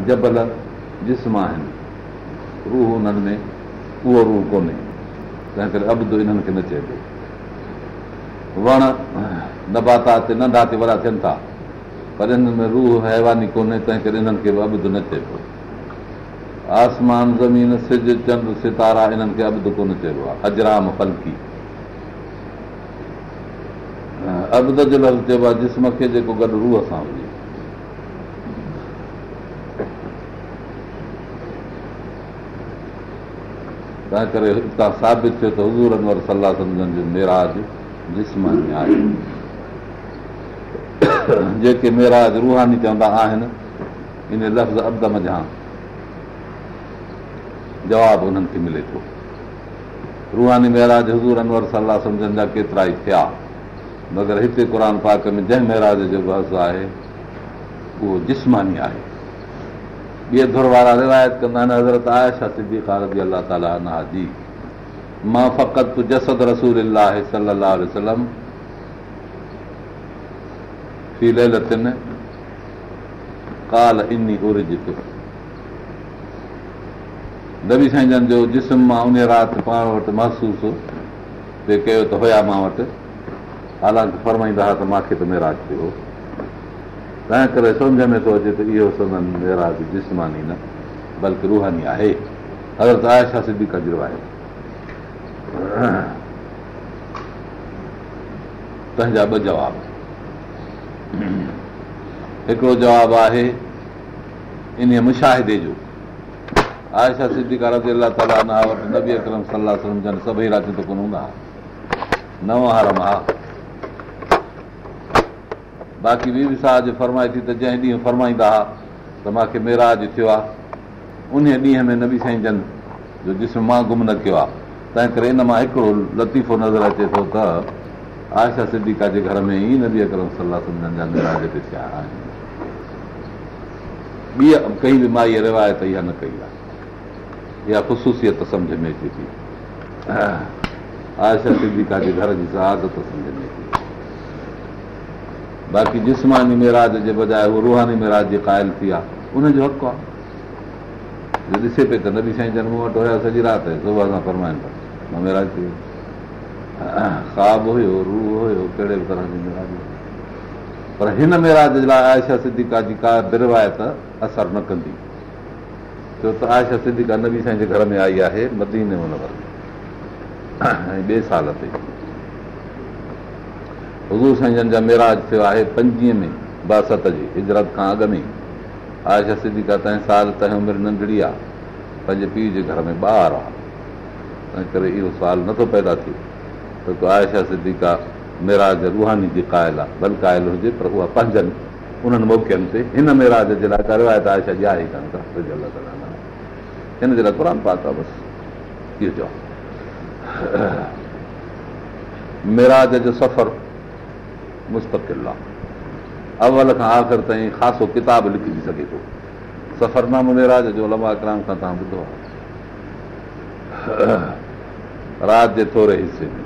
जबल जिस्म आहिनि रूह हुननि में उहो रूह कोन्हे तंहिं करे अबु इन्हनि खे न चइबो वण नबाता ते नंढा ते वॾा थियनि था पर हिन में रूह हैवानी कोन्हे तंहिं करे इन्हनि खे बि अबु न चइबो आसमान ज़मीन सिज चंड सितारा इन्हनि खे अबदु कोन चइबो आहे अजराम फलकी अबद जो लफ़्ज़ चइबो आहे जिस्म खे जेको गॾु रूह सां हुजे तंहिं करे हितां साबित थियो त हज़ूर अनवर सलाह सम्झनि जो मेराज जिस्मानी आहे जेके मेराज रूहानी चवंदा आहिनि इन लफ़्ज़ अबदम जा जवाबु हुननि खे मिले थो रूहानी हज़ूर अनवर सलाह सम्झनि जा केतिरा ई थिया मगर हिते क़ुर पाक में जंहिं महाराज जो अर्ज़ु आहे उहो जिस्मानी आहे महसूस मां वटि हालांकि फरमाईंदा हुआ त मूंखे त मेराज थियो तंहिं करे सम्झ में थो अचे त इहो बल्कि रूहानी आहे कजरो आहे तंहिंजा ॿ जवाब हिकिड़ो जवाबु आहे इन मुशाहिदे जो सभई त कोन हूंदा नव हर मां बाक़ी ॿी बि साज फरमाए थी त जंहिं ॾींहुं फरमाईंदा हुआ त मूंखे मेराज थियो आहे उन ॾींहं में न बि साईं जन जो जिस्म मां गुम न कयो आहे तंहिं करे इन मां हिकिड़ो लतीफ़ो नज़र अचे थो त आयशा सिद्दीका जे घर में ई न अकरम सलाह जा मेराज ते थिया आहिनि ॿी कई बि माईअ रिवायत इहा न कई आहे इहा ख़ुशूसियत सम्झ में अचे थी आयशा सिद्दीका जे घर जी सहादत सम्झ में अचे थी बाक़ी जिस्मानी मिराज जे बजाए उहो रूहानी मिराज जे क़ाइल थी आहे उनजो हक़ु आहे जो ॾिसे पियो त नबी साईं जन मूं वटि हुया सॼी राति सुबुह सां फरमाइनि था मिराज थी वियो ख़्वाबु हुयो हुयो रूह कहिड़े बि तरह जी मिराज पर हिन मिराज जे लाइ आयशा सिद्दिका जी का रिवायत असरु न कंदी छो त आयशा सिद्दिका नबी साईं जे घर में आई आहे मदी न हुन ऐं ॿिए साल ते हज़ूर साईं जन जा मेराज थियो आहे पंजवीह में बासत जी हिजरत खां अॻु में आयशा आयशा का तंहिं साल तंहिं उमिरि नंढड़ी आहे पंहिंजे पीउ जे घर में ॿार आहे तंहिं करे इहो सुवाल नथो पैदा थिए त को आयशा का मेराज रूहानी जी क़ाइल आहे भल कायल हुजे पर उहा पंहिंजनि उन्हनि मौक़नि ते हिन मेराज जे लाइ आयशा जी आहे कान हिन जे लाइ आहे बसि इहो क़ुर मेराज जो सफ़रु मुस्तक़िला अवल खां आख़िर ताईं ख़ासो किताब लिखी थी सघे थो सफ़रनामुने राज जो लंबा क्राम खां तव्हां ॿुधो आहे राज जे थोरे हिसे में